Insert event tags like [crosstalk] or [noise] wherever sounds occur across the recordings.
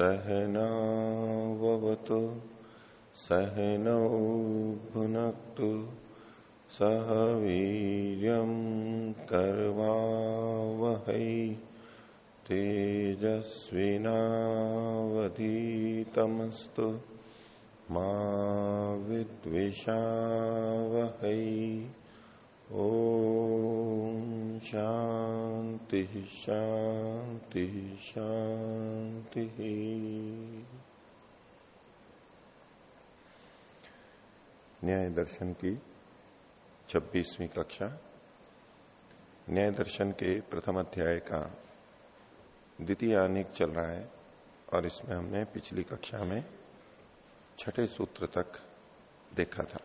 सहनावतु सहनौ भुनक्तु सह वीर्यं कर्वावहै तेजस्विनावधीतमस्तु मा विद्विषावहै। ओ शांति शांति शांति। न्याय दर्शन की छब्बीसवीं कक्षा। न्याय दर्शन के प्रथम अध्याय का द्वितीय अनेक चल रहा है और इसमें हमने पिछली कक्षा में छठे सूत्र तक देखा था।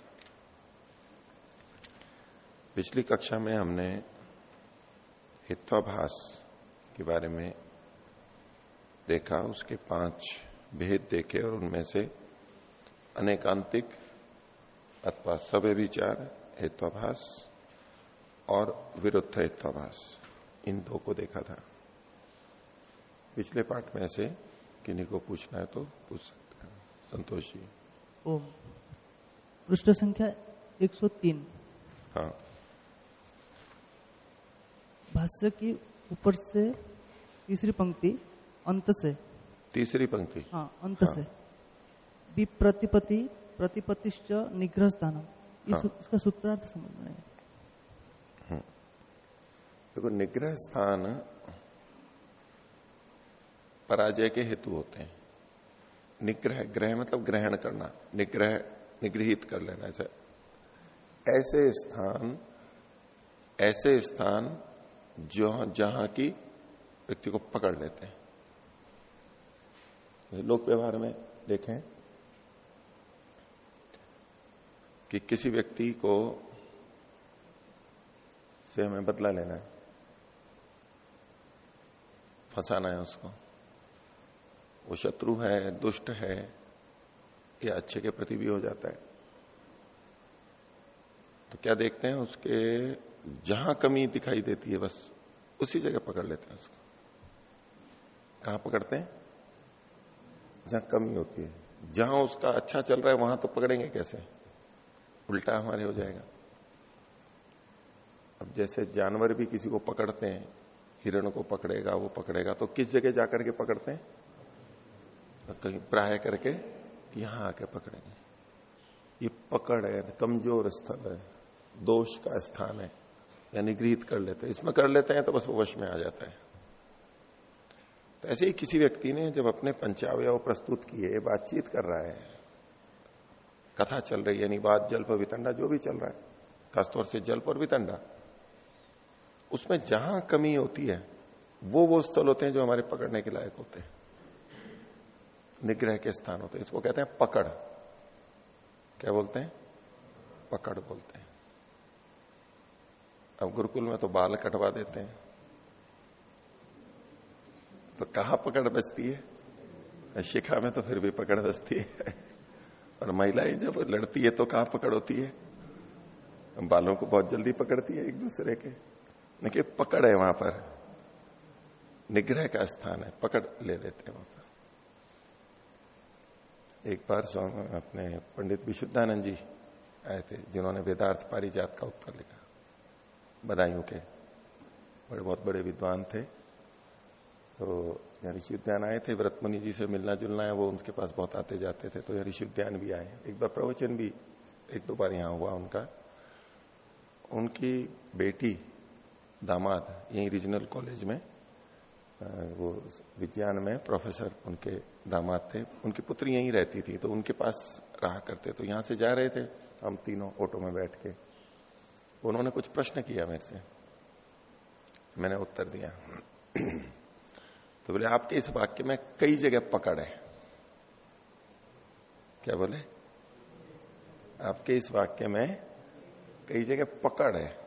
पिछली कक्षा में हमने हित्वाभास के बारे में देखा उसके पाँच भेद देखे और उनमें से अनेकांतिक अथवा सभ्य विचार हेत्वाभास और विरुद्ध हेत्वाभास इन दो को देखा था। पिछले पाठ में से किन्हीं को पूछना है तो पूछ सकते हैं। संतोष। जी ओम। पृष्ठ संख्या 103 हाँ। भाष्य की ऊपर से तीसरी पंक्ति अंत से। तीसरी पंक्ति। हाँ अंत हाँ। से विप्रतिपति प्रतिपतिश्च निग्रह स्थान हाँ। इसका सूत्रार्थ समझना है। देखो निग्रह स्थान पराजय के हेतु होते हैं। निग्रह ग्रह मतलब ग्रहण करना। निग्रह निगृहित कर लेना। ऐसा ऐसे स्थान ऐसे स्थान जो जहाँ की व्यक्ति को पकड़ लेते हैं। लोक व्यवहार में देखें कि किसी व्यक्ति को से हमें बदला लेना है। फंसाना है उसको। वो शत्रु है, दुष्ट है, या अच्छे के प्रति भी हो जाता है। तो क्या देखते हैं उसके जहाँ कमी दिखाई देती है, बस उसी जगह पकड़ लेते हैं उसको। कहाँ पकड़ते हैं? जहाँ कमी होती है। जहाँ उसका अच्छा चल रहा है, वहाँ तो पकड़ेंगे कैसे? उल्टा हमारे हो जाएगा। अब जैसे जानवर भी किसी को पकड़ते हैं, हिरण को पकड़ेगा, वो पकड़ेगा तो किस जगह जाकर के पकड़ते हैं? तो कहीं प्राय करके यहाँ आके पकड़ेंगे। ये पकड़ है, कमज़ोर स्थल है, दोष का स्थान है। या निगृहित कर लेते हैं। इसमें कर लेते हैं तो बस वो वश में आ जाता है। तो ऐसे ही किसी व्यक्ति ने जब अपने पंचावय प्रस्तुत किए, बातचीत कर रहा है, कथा चल रही यानी बात जल्प, वितंडा, जो भी चल रहा है, खासतौर से जल्प और वितंडा, उसमें जहाँ कमी होती है, वो वो स्थल होते हैं जो हमारे पकड़ने के लायक होते हैं। निग्रह के स्थान होते हैं। इसको कहते हैं पकड़। क्या बोलते हैं? पकड़ बोलते हैं। अब गुरुकुल में तो बाल कटवा देते हैं। तो कहा पकड़ बचती है? शिखा में तो फिर भी पकड़ बचती है। और महिलाएँ जब लड़ती है तो कहाँ पकड़ होती है? बालों को बहुत जल्दी पकड़ती है एक दूसरे के। देखिए, पकड़ है वहाँ पर। निग्रह का स्थान है, पकड़ ले लेते हैं वहाँ पर। एक बार स्वामी अपने पंडित विशुद्धानंद जी आए थे, जिन्होंने वेदार्थ पारिजात का उत्तर लिखा। बदायूं के। बड़े, बहुत बड़े विद्वान थे। तो यहाँ ऋषि उद्यान आए थे, व्रतमुनि जी से मिलना जुलना है, वो उनके पास बहुत आते जाते थे तो यहाँ ऋषि उद्यान भी आए। एक बार प्रवचन भी एक दो बार यहाँ हुआ उनका। उनकी बेटी दामाद, यही रीजनल कॉलेज में वो विज्ञान में प्रोफेसर उनके दामाद थे। उनकी पुत्री यहीं रहती थी तो उनके पास रहा करते तो यहाँ से जा रहे थे, हम तीनों ऑटो में बैठ के। उन्होंने कुछ प्रश्न किया मेरे से। मैंने उत्तर दिया। तो बोले, आपके इस वाक्य में कई जगह पकड़ है। क्या बोले? आपके इस वाक्य में कई जगह पकड़ है।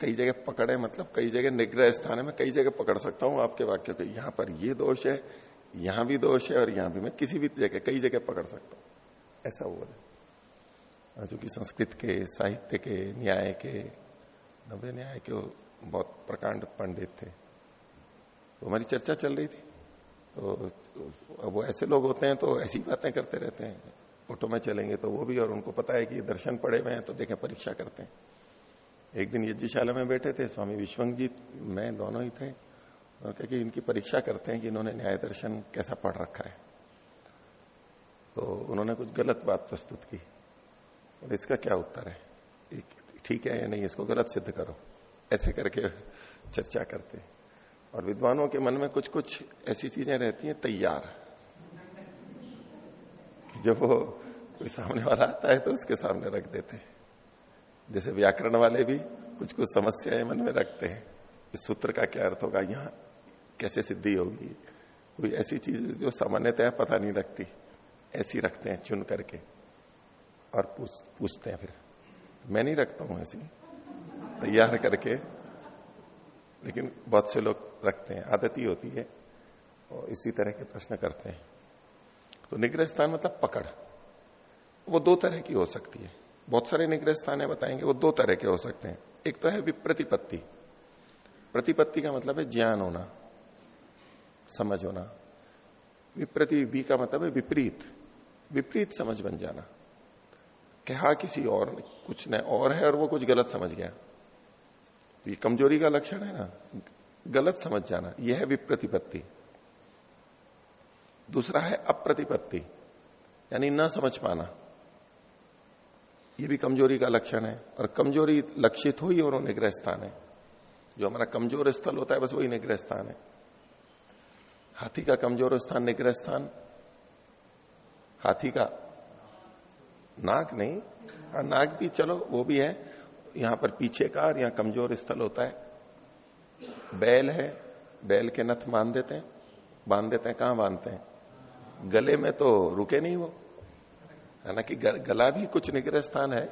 कई जगह पकड़ मतलब कई जगह निग्रह स्थान है, मैं कई जगह पकड़ सकता हूँ आपके वाक्य को। यहाँ पर ये दोष है, यहाँ भी दोष है और यहाँ भी मैं किसी भी जगह, कई जगह पकड़ सकता हूँ। ऐसा वो बोले चूँकि संस्कृत के, साहित्य के, न्याय के नव्य न्याय के बहुत प्रकांड पंडित थे। तो हमारी चर्चा चल रही थी। तो अब वो ऐसे लोग होते हैं तो ऐसी बातें करते रहते हैं। ऑटो में चलेंगे तो वो भी और उनको पता है कि दर्शन पड़े हुए हैं तो देखें परीक्षा करते हैं। एक दिन यज्ञशाला में बैठे थे, स्वामी विश्वंग जी मैं दोनों ही थे। और कह कि इनकी परीक्षा करते हैं कि इन्होंने न्याय दर्शन कैसा पढ़ रखा है। तो उन्होंने कुछ गलत बात प्रस्तुत की। और इसका क्या उत्तर है? ठीक है या नहीं? इसको गलत सिद्ध करो। ऐसे करके चर्चा करते और विद्वानों के मन में कुछ कुछ ऐसी चीज़ें रहती हैं, तैयार। जब वो कोई सामने वाला आता है तो उसके सामने रख देते हैं। जैसे व्याकरण वाले भी कुछ कुछ समस्याएँ मन में रखते हैं। इस सूत्र का क्या अर्थ होगा? यहाँ कैसे सिद्धि होगी? कोई ऐसी चीज़ जो सामान्यतः पता नहीं रखती ऐसी रखते हैं, चुन करके। और पूछ, पूछते हैं फिर। मैं नहीं रखता हूँ ऐसी। तैयार करके। लेकिन बहुत से लोग रखते हैं। आदत ही होती है। और इसी तरह के प्रश्न करते हैं। तो निग्रह स्थान मतलब पकड़। वो दो तरह की हो सकती है। बहुत सारे निग्रह स्थान है, बताएँगे। वो दो तरह के हो सकते हैं। एक तो है विप्रतिपत्ति। प्रतिपत्ति का मतलब है ज्ञान होना। समझ होना। विप्रति वी का मतलब है विपरीत। विपरीत समझ बन जाना। कहा किसी और कुछ ने, और है और वो कुछ गलत समझ गया। तो ये कमज़ोरी का लक्षण है ना। गलत समझ जाना, यह है विप्रतिपत्ति। दूसरा है अप्रतिपत्ति, यानी न समझ पाना। ये भी कमज़ोरी का लक्षण है, और कमज़ोरी लक्षित हुई और निग्रह स्थान है। जो हमारा कमज़ोर स्थल होता है, बस वही निग्रह स्थान है। हाथी का कमज़ोर स्थान, निग्रह स्थान। हाथी का नाक नहीं हाँ, नाक भी चलो वो भी है। यहाँ पर पीछे का और यहाँ कमज़ोर स्थल होता है। बैल है बैल के नथ बाँध देते हैं। बाँध देते हैं कहाँ बांधते हैं? गले में तो रुके नहीं वो। हालाँकि गला भी कुछ निग्रह स्थान है।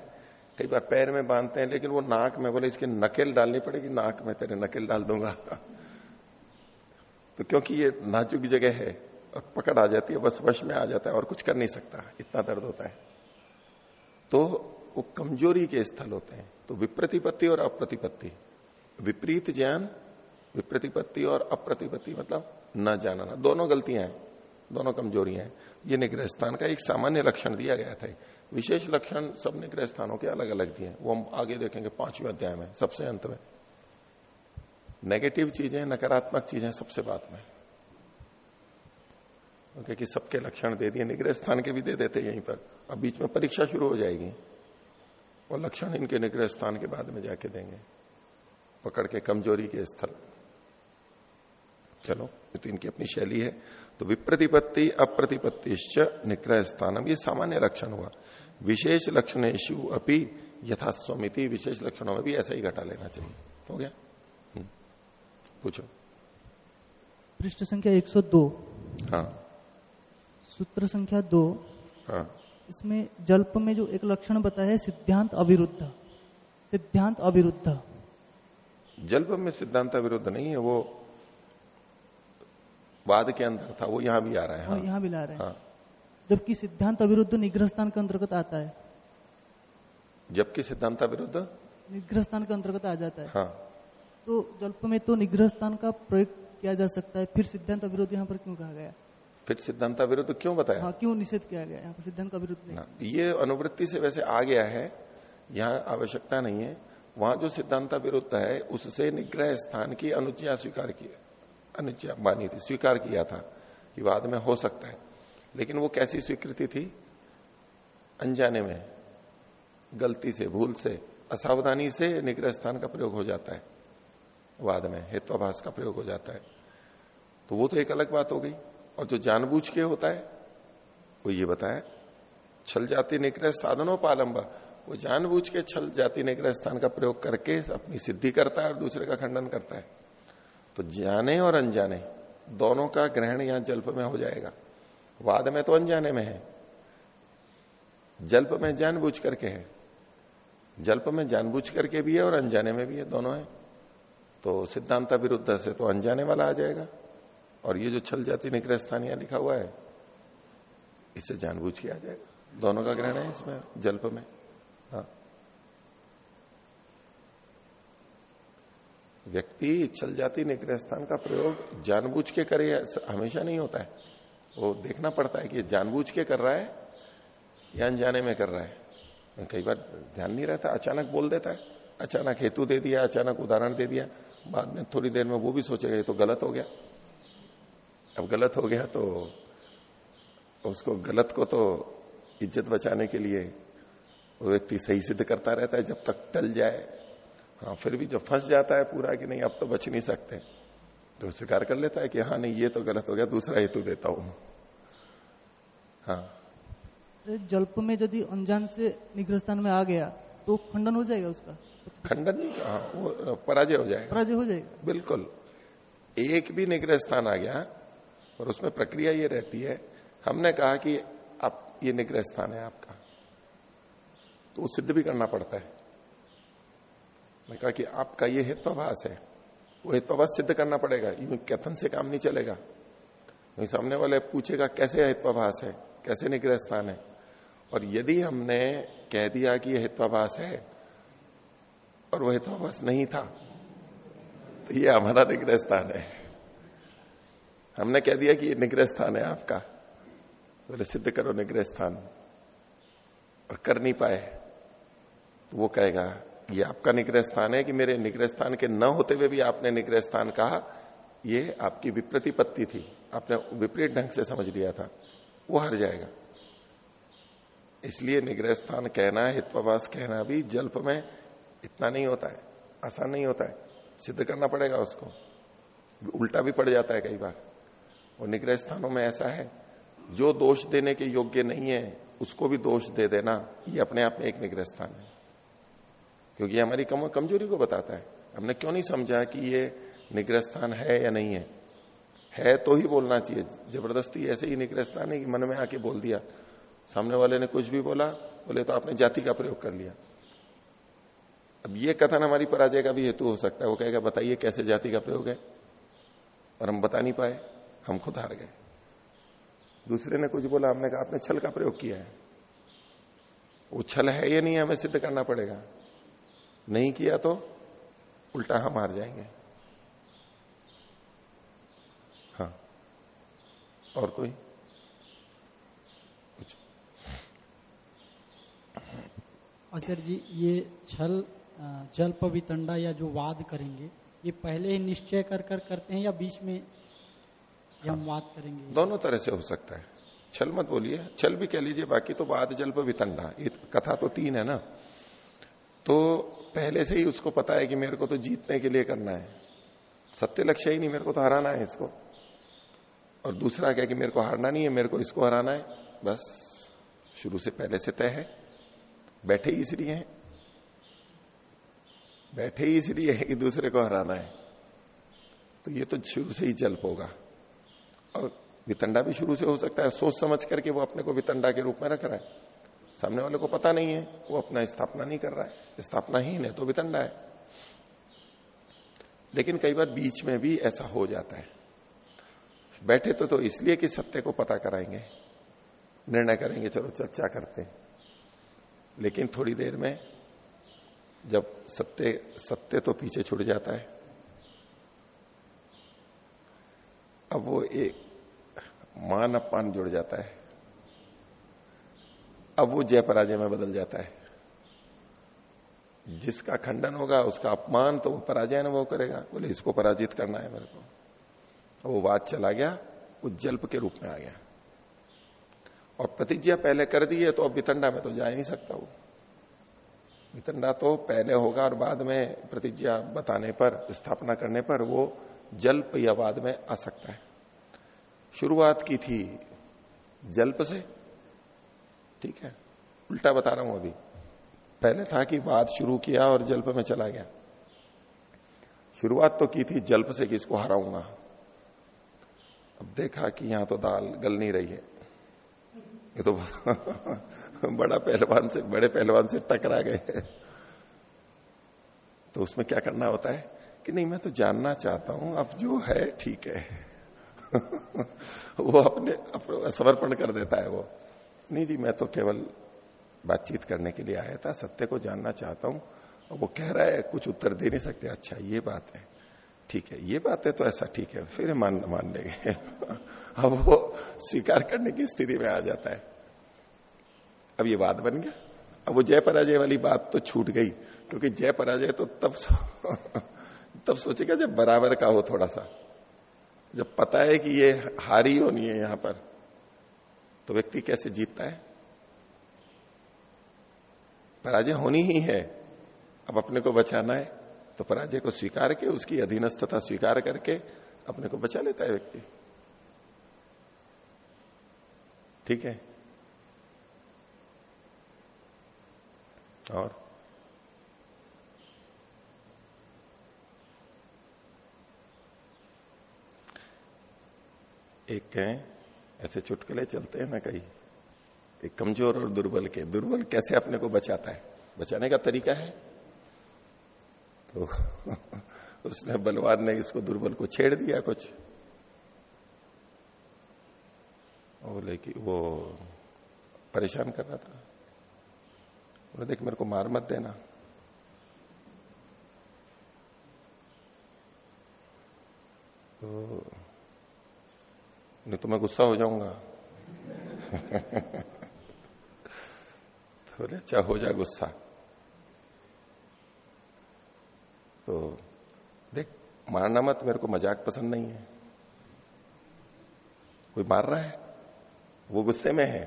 कई बार पैर में बांधते हैं लेकिन वो नाक में बोले इसके नकेल डालनी पड़ेगी। नाक में तेरे नकेल डाल दूँगा। तो क्योंकि ये नाजुक जगह है और पकड़ आ जाती है बस वश में आ जाता है और कुछ कर नहीं सकता। इतना दर्द होता है। तो वो कमज़ोरी के स्थल होते हैं। तो विप्रतिपत्ति और अप्रतिपत्ति। विपरीत ज्ञान, विप्रतिपत्ति और अप्रतिपत्ति मतलब न जानना। दोनों गलतियाँ हैं, दोनों कमजोरियाँ हैं। ये निग्रह स्थान का एक सामान्य लक्षण दिया गया था। विशेष लक्षण सब निग्रह स्थानों के अलग अलग दिए वो हम आगे देखेंगे, पाँचवें अध्याय में, सबसे अंत में। नेगेटिव चीज़ें, नकारात्मक चीज़ें सबसे बाद में। ओके कि सबके लक्षण दे दिए निग्रह स्थान के भी दे देते यहीं पर। अब बीच में परीक्षा शुरू हो जाएगी। और लक्षण इनके निग्रह स्थान के बाद में जाके देंगे। पकड़ के कमज़ोरी के स्थल। चलो ये तो इनकी अपनी शैली है। तो विप्रतिपत्ति अप्रतिपत्तिश्च निग्रह स्थानम ये सामान्य लक्षण हुआ। विशेष लक्षणेशु अपनी यथास्वमिति विशेष लक्षणों में भी ऐसा ही घटा लेना चाहिए। हो गया? हम्म। पूछो। पृष्ठ संख्या 102 हाँ। सूत्र संख्या दो हाँ। इसमें जल्प में जो एक लक्षण बताया है सिद्धांत अविरुद्ध। सिद्धांत अविरुद्ध। जल्प में सिद्धांत अविरुद्ध नहीं है वो वाद के अंदर था वो यहाँ भी आ रहा है हाँ, यहाँ भी ला रहे हैं। हाँ। जबकि सिद्धांत अविरुद्ध निग्रह स्थान के अंतर्गत आता है। जबकि सिद्धांत अविरुद्ध? निग्रह स्थान के अंतर्गत आ जाता है। हाँ। तो जल्प में तो निग्रह स्थान का प्रयोग किया जा सकता है फिर सिद्धांत अविरुद्ध यहाँ पर क्यों कहा गया? फिर सिद्धांत विरुद्ध क्यों बताया? हाँ, क्यों निषेध किया गया? यहाँ सिद्धांत का विरुद्ध नहीं। ये अनुवृत्ति से वैसे आ गया है यहाँ आवश्यकता नहीं है। वहाँ जो सिद्धांत विरुद्ध है उससे निग्रह स्थान की अनुज्ञा स्वीकार की अनुज्ञा मानी थी स्वीकार किया था कि बाद में हो सकता है। लेकिन वो कैसी स्वीकृति थी? अनजाने में गलती से भूल से असावधानी से निग्रह स्थान का प्रयोग हो जाता है। वाद में हेत्वाभाष का प्रयोग हो जाता है। तो वो तो एक अलग बात हो गई। और जो जानबूझ के होता है, वो ये बताया छल जाति निग्रह साधनों पालंबा वो जानबूझ के छल जाति निग्रह स्थान का प्रयोग करके अपनी सिद्धि करता है और दूसरे का खंडन करता है। तो जाने और अनजाने, दोनों का ग्रहण यहाँ जल्प में हो जाएगा। वाद में तो अनजाने में है। जल्प में जानबूझ करके है। जल्प में जानबूझ करके भी है और अनजाने में भी है, दोनों है। तो सिद्धांत विरुद्ध से तो अनजाने वाला आ जाएगा। और ये जो छल जाति निग्रह स्थान यहाँ लिखा हुआ है इससे जानबूझ के आ जाएगा। दोनों का ग्रहण है इसमें, जल्प में। हाँ। व्यक्ति चल जाती निग्रह स्थान का प्रयोग जानबूझ के करे, हमेशा नहीं होता है। वो देखना पड़ता है कि जानबूझ के कर रहा है या अनजाने में कर रहा है। कई बार ध्यान नहीं रहता, अचानक बोल देता है, अचानक हेतु दे दिया, अचानक उदाहरण दे दिया, बाद में थोड़ी देर में वो भी सोचेगा, ये तो गलत हो गया। अब गलत हो गया तो उसको गलत को तो इज़्ज़त बचाने के लिए वो व्यक्ति सही सिद्ध करता रहता है जब तक टल जाए। हाँ फिर भी जब फंस जाता है पूरा कि नहीं अब तो बच नहीं सकते। तो स्वीकार कर लेता है कि हाँ नहीं ये तो गलत हो गया दूसरा हेतु देता हूँ। हाँ। जल्प में यदि अनजान से निग्रह स्थान में आ गया तो खंडन हो जाएगा उसका? खंडन नहीं हाँ वो पराजय हो जाएगा। पराजय हो जाएगा। बिल्कुल। एक भी निग्रह स्थान आ गया और उसमें प्रक्रिया ये रहती है, हमने कहा कि आप, ये निग्रह स्थान है आपका। तो वो सिद्ध भी करना पड़ता है। मैं कहा कि आपका ये हित्वाभास है। वो हित्वाभास सिद्ध करना पड़ेगा। यूँ कथन से काम नहीं चलेगा। सामने वाले पूछेगा, कैसे हित्वाभास है? कैसे निग्रह स्थान है? और यदि हमने कह दिया कि यह हित्वाभास है, और वह हित्वाभास नहीं था तो ये हमारा निग्रह स्थान है। हमने कह दिया कि ये निग्रह स्थान है आपका। बोले सिद्ध करो निग्रह स्थान। और कर नहीं पाए तो वो कहेगा ये आपका निग्रह स्थान है कि मेरे निग्रह स्थान के न होते हुए भी आपने निग्रह स्थान कहा। ये आपकी विप्रतिपत्ति थी। आपने विपरीत ढंग से समझ लिया था। वो हर जाएगा। इसलिए निग्रह स्थान कहना, हितवास कहना भी जल्प में इतना नहीं होता है। आसान नहीं होता है। सिद्ध करना पड़ेगा उसको। उल्टा भी पड़ जाता है कई बार। और निग्रह स्थानों में ऐसा है जो दोष देने के योग्य नहीं है उसको भी दोष दे देना ये अपने आप में एक निग्रह स्थान है। क्योंकि हमारी कम, कमज़ोरी को बताता है। हमने क्यों नहीं समझा कि ये निग्रह स्थान है या नहीं है? है तो ही बोलना चाहिए। ज़बरदस्ती ऐसे ही निग्रह स्थान है कि मन में आके बोल दिया। सामने वाले ने कुछ भी बोला बोले तो आपने जाति का प्रयोग कर लिया। अब ये कथन हमारी पराजय का भी हेतु हो सकता है। वो कहेगा बताइए कैसे जाति का प्रयोग है? और हम बता नहीं पाए। हम खुद हार गए। दूसरे ने कुछ बोला, हमने कहा, आपने छल का प्रयोग किया है। वो छल है या नहीं, हमें सिद्ध करना पड़ेगा। नहीं किया तो उल्टा हम हार जाएँगे। हाँ। और कोई? कुछ? आचार्य जी, ये छल जल्प वितंडा या जो वाद करेंगे, ये पहले ही निश्चय कर कर करते हैं या बीच में हम बात करेंगे। दोनों तरह से हो सकता है। छल मत बोलिए। छल भी कह लीजिए बाकी तो बाद जल्प वितंडा ये कथा तो तीन है ना। तो पहले से ही उसको पता है कि मेरे को तो जीतने के लिए करना है। सत्य लक्ष्य ही नहीं मेरे को तो हराना है इसको। और दूसरा क्या कि मेरे को हारना नहीं है मेरे को इसको हराना है। बस शुरू से पहले से तय है। बैठे ही इसलिए हैं। बैठे ही इसलिए है कि दूसरे को हराना है। तो ये तो शुरू से ही जल्प होगा। और वितंडा भी शुरू से हो सकता है। सोच समझ करके वो अपने को वितंडा के रूप में रख रहा है। सामने वाले को पता नहीं है। वो अपना स्थापना नहीं कर रहा है। स्थापना ही नहीं तो वितंडा है। लेकिन कई बार बीच में भी ऐसा हो जाता है। बैठे तो तो इसलिए कि सत्य को पता कराएँगे। निर्णय करेंगे, चलो चर्चा करते हैं। लेकिन थोड़ी देर में जब सत्य सत्य तो पीछे छुट जाता है। अब वो एक मान अपमान जुड़ जाता है। अब वो जय पराजय में बदल जाता है। जिसका खंडन होगा, उसका अपमान तो वो पराजय अनुभव करेगा। बोले, इसको पराजित करना है मेरे को। अब वो वाद चला गया, वो जल्प के रूप में आ गया। और प्रतिज्ञा पहले कर दी है तो अब वितंडा में तो जा ही नहीं सकता वो। वितंडा तो पहले होगा और बाद में प्रतिज्ञा बताने पर, स्थापना करने पर वो जल्प या बाद में आ सकता है। शुरुआत की थी जल्प से, ठीक है, उल्टा बता रहा हूँ अभी। पहले था कि वाद शुरू किया और जल्प में चला गया। शुरुआत तो की थी जल्प से कि इसको हराऊँगा। अब देखा कि यहाँ तो दाल गल नहीं रही है। ये तो [laughs] बड़ा पहलवान से, बड़े पहलवान से टकरा गए। तो उसमें क्या करना होता है? कि नहीं, मैं तो जानना चाहता हूँ, अब जो है, ठीक है। [laughs] वो अपने, समर्पण कर देता है वो। नहीं जी मैं तो केवल बातचीत करने के लिए आया था सत्य को जानना चाहता हूँ। और वो कह रहा है कुछ उत्तर दे नहीं सकते। अच्छा ये बात है। ठीक है ये बात है तो ऐसा ठीक है फिर मान मान लेंगे। [laughs] अब वो स्वीकार करने की स्थिति में आ जाता है। अब ये बात बन गया। अब वो जय पराजय वाली बात तो छूट गई क्योंकि जय पराजय तो तब सो, [laughs] तब सोचेगा जब बराबर का हो थोड़ा सा। जब पता है कि ये हारी होनी है यहाँ पर तो व्यक्ति कैसे जीतता है? पराजय होनी ही है। अब अपने को बचाना है तो पराजय को स्वीकार के, उसकी अधीनस्थता स्वीकार करके अपने को बचा लेता है व्यक्ति। ठीक है? और? एक कहें, ऐसे चुटकले चलते हैं ना कहीं। एक कमज़ोर और दुर्बल के। दुर्बल कैसे अपने को बचाता है? बचाने का तरीका है? तो [laughs] उसने बलवान ने इसको दुर्बल को छेड़ दिया कुछ। बोले कि वो परेशान कर रहा था। बोले, देख, मेरे को मार मत देना। तो नहीं तो मैं गुस्सा हो जाऊँगा। तो [laughs] बोले अच्छा हो जा गुस्सा। तो देख, मारना मत, मेरे को मज़ाक पसंद नहीं है। कोई मार रहा है? वो गुस्से में है।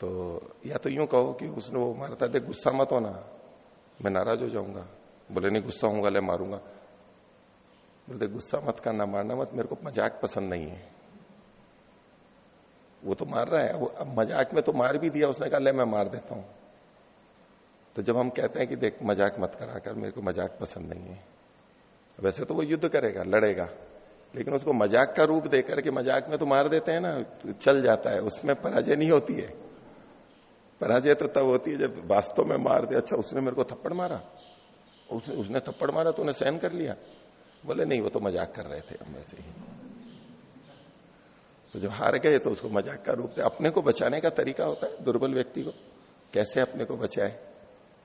तो या तो यूँ कहो कि उसने वो मारता देख, गुस्सा मत होना, मैं नाराज़ हो जाऊँगा। बोले, नहीं, गुस्सा होऊँगा, ले, मारूँगा। बोलते, गुस्सा मत करना, मारना मत, मेरे को मज़ाक पसंद नहीं है। वो तो मार रहा है, वो अब मज़ाक में तो मार भी दिया, उसने कहा, ले, मैं मार देता हूँ। तो जब हम कहते हैं कि, देख, मज़ाक मत करा कर, मेरे को मज़ाक पसंद नहीं है। वैसे तो वो युद्ध करेगा, लड़ेगा, लेकिन उसको मज़ाक का रूप देकर के मज़ाक में तो मार देते हैं ना तो चल जाता है, उसमें पराजय नहीं होती है। पराजय तो तब होती है जब वास्तव में मार दे अच्छा उसने मेरे को थप्पड़ मारा, उसने उसने थप्पड़ मारा तो उन्हें सहन कर लिया। बोले नहीं वो तो मज़ाक कर रहे थे हम वैसे ही. तो जब हार गए तो उसको मज़ाक का रूप दे। अपने को बचाने का तरीका होता है दुर्बल व्यक्ति को। कैसे अपने को बचाए?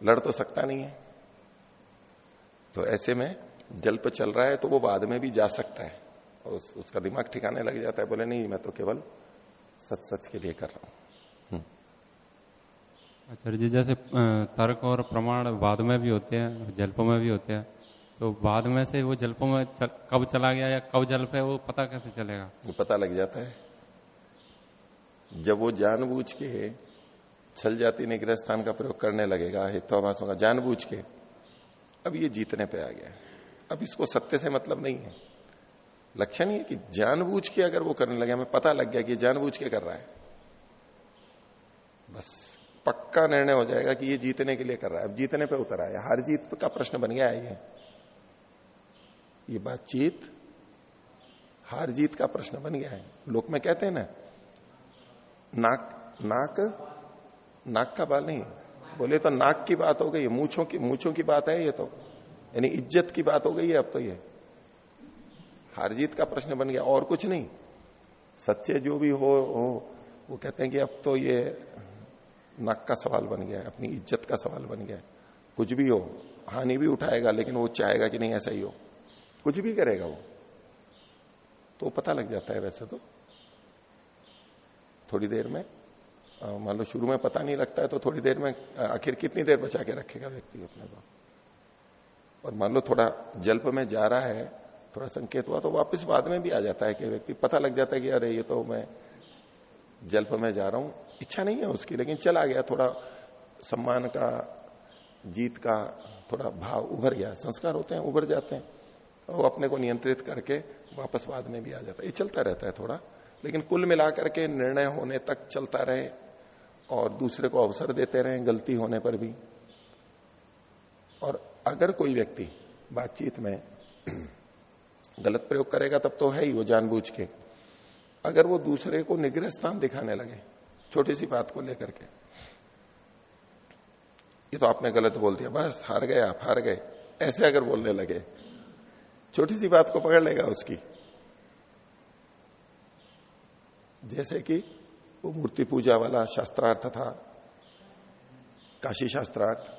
लड़ तो सकता नहीं है। तो ऐसे में जल पर चल रहा है तो वो बाद में भी जा सकता है। उस, उसका दिमाग ठिकाने लग जाता है बोले नहीं मैं तो केवल सच सच के लिए कर रहा हूँ। आचार्य जी जैसे तर्क और प्रमाण बाद में भी होते हैं जल्प में भी होते हैं। तो बाद में से वो जल्पों में चल, कब चला गया या कब जल्प है वो पता कैसे चलेगा? वो पता लग जाता है। जब वो जानबूझ के छल जाति निग्रह स्थान का प्रयोग करने लगेगा हित्वाभाषों का जानबूझ के अब ये जीतने पे आ गया। अब इसको सत्य से मतलब नहीं है। लक्षण ये कि जानबूझ के अगर वो करने लगे हमें पता लग गया कि जानबूझ के कर रहा है। बस पक्का निर्णय हो जाएगा कि ये जीतने के लिए कर रहा है। अब जीतने पे उतर आया। हार जीत का प्रश्न बन गया है ये बातचीत हार जीत का प्रश्न बन गया है। लोक में कहते हैं ना, नाक नाक नाक का बाल नहीं, बोले तो नाक की बात हो गई मूछों की मूछों की बात है ये तो यानी इज़्ज़त की बात हो गई है अब तो ये। हार जीत का प्रश्न बन गया, और कुछ नहीं। सच्चे जो भी हो हो, वो कहते हैं कि अब तो ये नाक का सवाल बन गया है, अपनी इज़्ज़त का सवाल बन गया है। कुछ भी हो, हानि भी उठाएगा, लेकिन वो चाहेगा कि नहीं, ऐसा ही हो। कुछ भी करेगा वो। तो पता लग जाता है वैसे तो। थोड़ी देर में मान लो शुरू में पता नहीं लगता है तो थोड़ी देर में आखिर कितनी देर बचा के रखेगा व्यक्ति अपने को और मान लो थोड़ा जल्प में जा रहा है, थोड़ा संकेत हुआ तो वापस बाद में भी आ जाता है कि व्यक्ति, पता लग जाता है कि अरे ये तो मैं जल्प में जा रहा हूँ। इच्छा नहीं है उसकी, लेकिन चला गया, थोड़ा सम्मान का, जीत का, थोड़ा भाव उभर गया। संस्कार होते हैं, उभर जाते हैं। वो अपने को नियंत्रित करके वापस बाद में भी आ जाता है। ये चलता रहता है थोड़ा। लेकिन कुल मिलाकर के निर्णय होने तक चलता रहे और दूसरे को अवसर देते रहे गलती होने पर भी। और अगर कोई व्यक्ति बातचीत में गलत प्रयोग करेगा, तब तो है ही वो जानबूझ के। अगर वो दूसरे को निग्रह स्थान दिखाने लगे, छोटी सी बात को लेकर के। ये तो आपने गलत बोल दिया। बस हार गए आप, हार गए। ऐसे अगर बोलने लगे छोटी सी बात को पकड़ लेगा उसकी। जैसे कि वो मूर्ति पूजा वाला शास्त्रार्थ था, काशी शास्त्रार्थ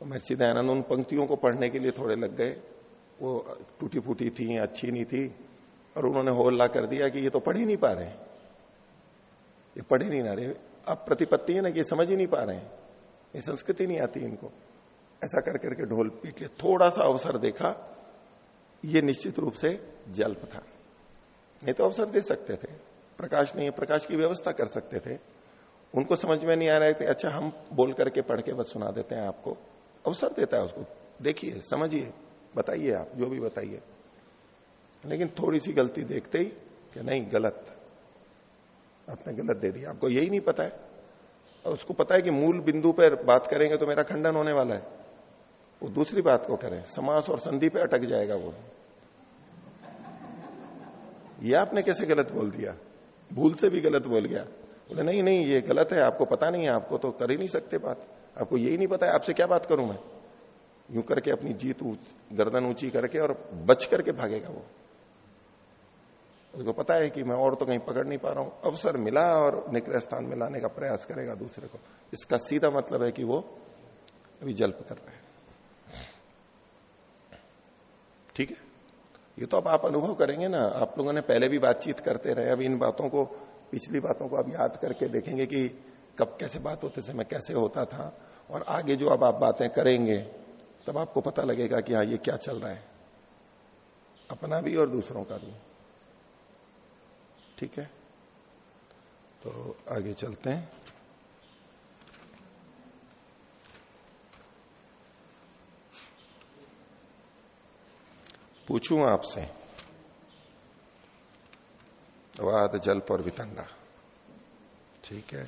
तो महर्षि दयानंद उन पंक्तियों को पढ़ने के लिए थोड़े लग गए। वो टूटी फूटी थी, अच्छी नहीं थी, और उन्होंने होल्ला कर दिया कि ये तो पढ़ ही नहीं पा रहे ये पढ़ ही नहीं ना रहे। अब प्रतिपत्ति है ना कि समझ ही नहीं पा रहे ये संस्कृति नहीं आती इनको। ऐसा कर करके ढोल पीट लिया थोड़ा सा अवसर देखा ये निश्चित रूप से जल्प था। नहीं तो अवसर दे सकते थे। प्रकाश नहीं है प्रकाश की व्यवस्था कर सकते थे। उनको समझ में नहीं आ रहे थे अच्छा हम बोल करके पढ़ के बस सुना देते हैं आपको। अवसर देता है उसको। देखिए, समझिए, बताइए आप, जो भी बताइए। लेकिन थोड़ी सी गलती देखते ही कि नहीं, गलत। आपने गलत दे दिया। आपको यही नहीं पता है। और उसको पता है कि मूल बिंदु पर बात करेंगे तो मेरा खंडन होने वाला है। वो दूसरी बात को करें। समास और संधि पे अटक जाएगा वो। ये आपने कैसे गलत बोल दिया? भूल से भी गलत बोल गया। बोले, नहीं नहीं, ये गलत है, आपको पता नहीं है, आपको तो कर ही नहीं सकते बात। आपको यही नहीं पता है, आपसे क्या बात करूँ मैं? यूँ करके अपनी जीत गर्दन ऊँची करके और बच करके भागेगा वो। उसको पता है कि मैं और तो कहीं पकड़ नहीं पा रहा हूँ। अवसर मिला और निग्रह स्थान में लाने का प्रयास करेगा दूसरे को। इसका सीधा मतलब है कि वो अभी जल्प कर रहे हैं। ठीक है? ये तो अब आप अनुभव करेंगे ना। आप लोगों ने पहले भी बातचीत करते रहे। अब इन बातों को, पिछली बातों को अब याद करके देखेंगे कि कब कैसे बात होते समय कैसे होता था। और आगे जो अब आप बातें करेंगे, तब आपको पता लगेगा कि हाँ ये क्या चल रहा है। अपना भी और दूसरों का भी। ठीक है? तो आगे चलते हैं। पूछूँ आपसे। वाद, जल्प और वितंडा ठीक है?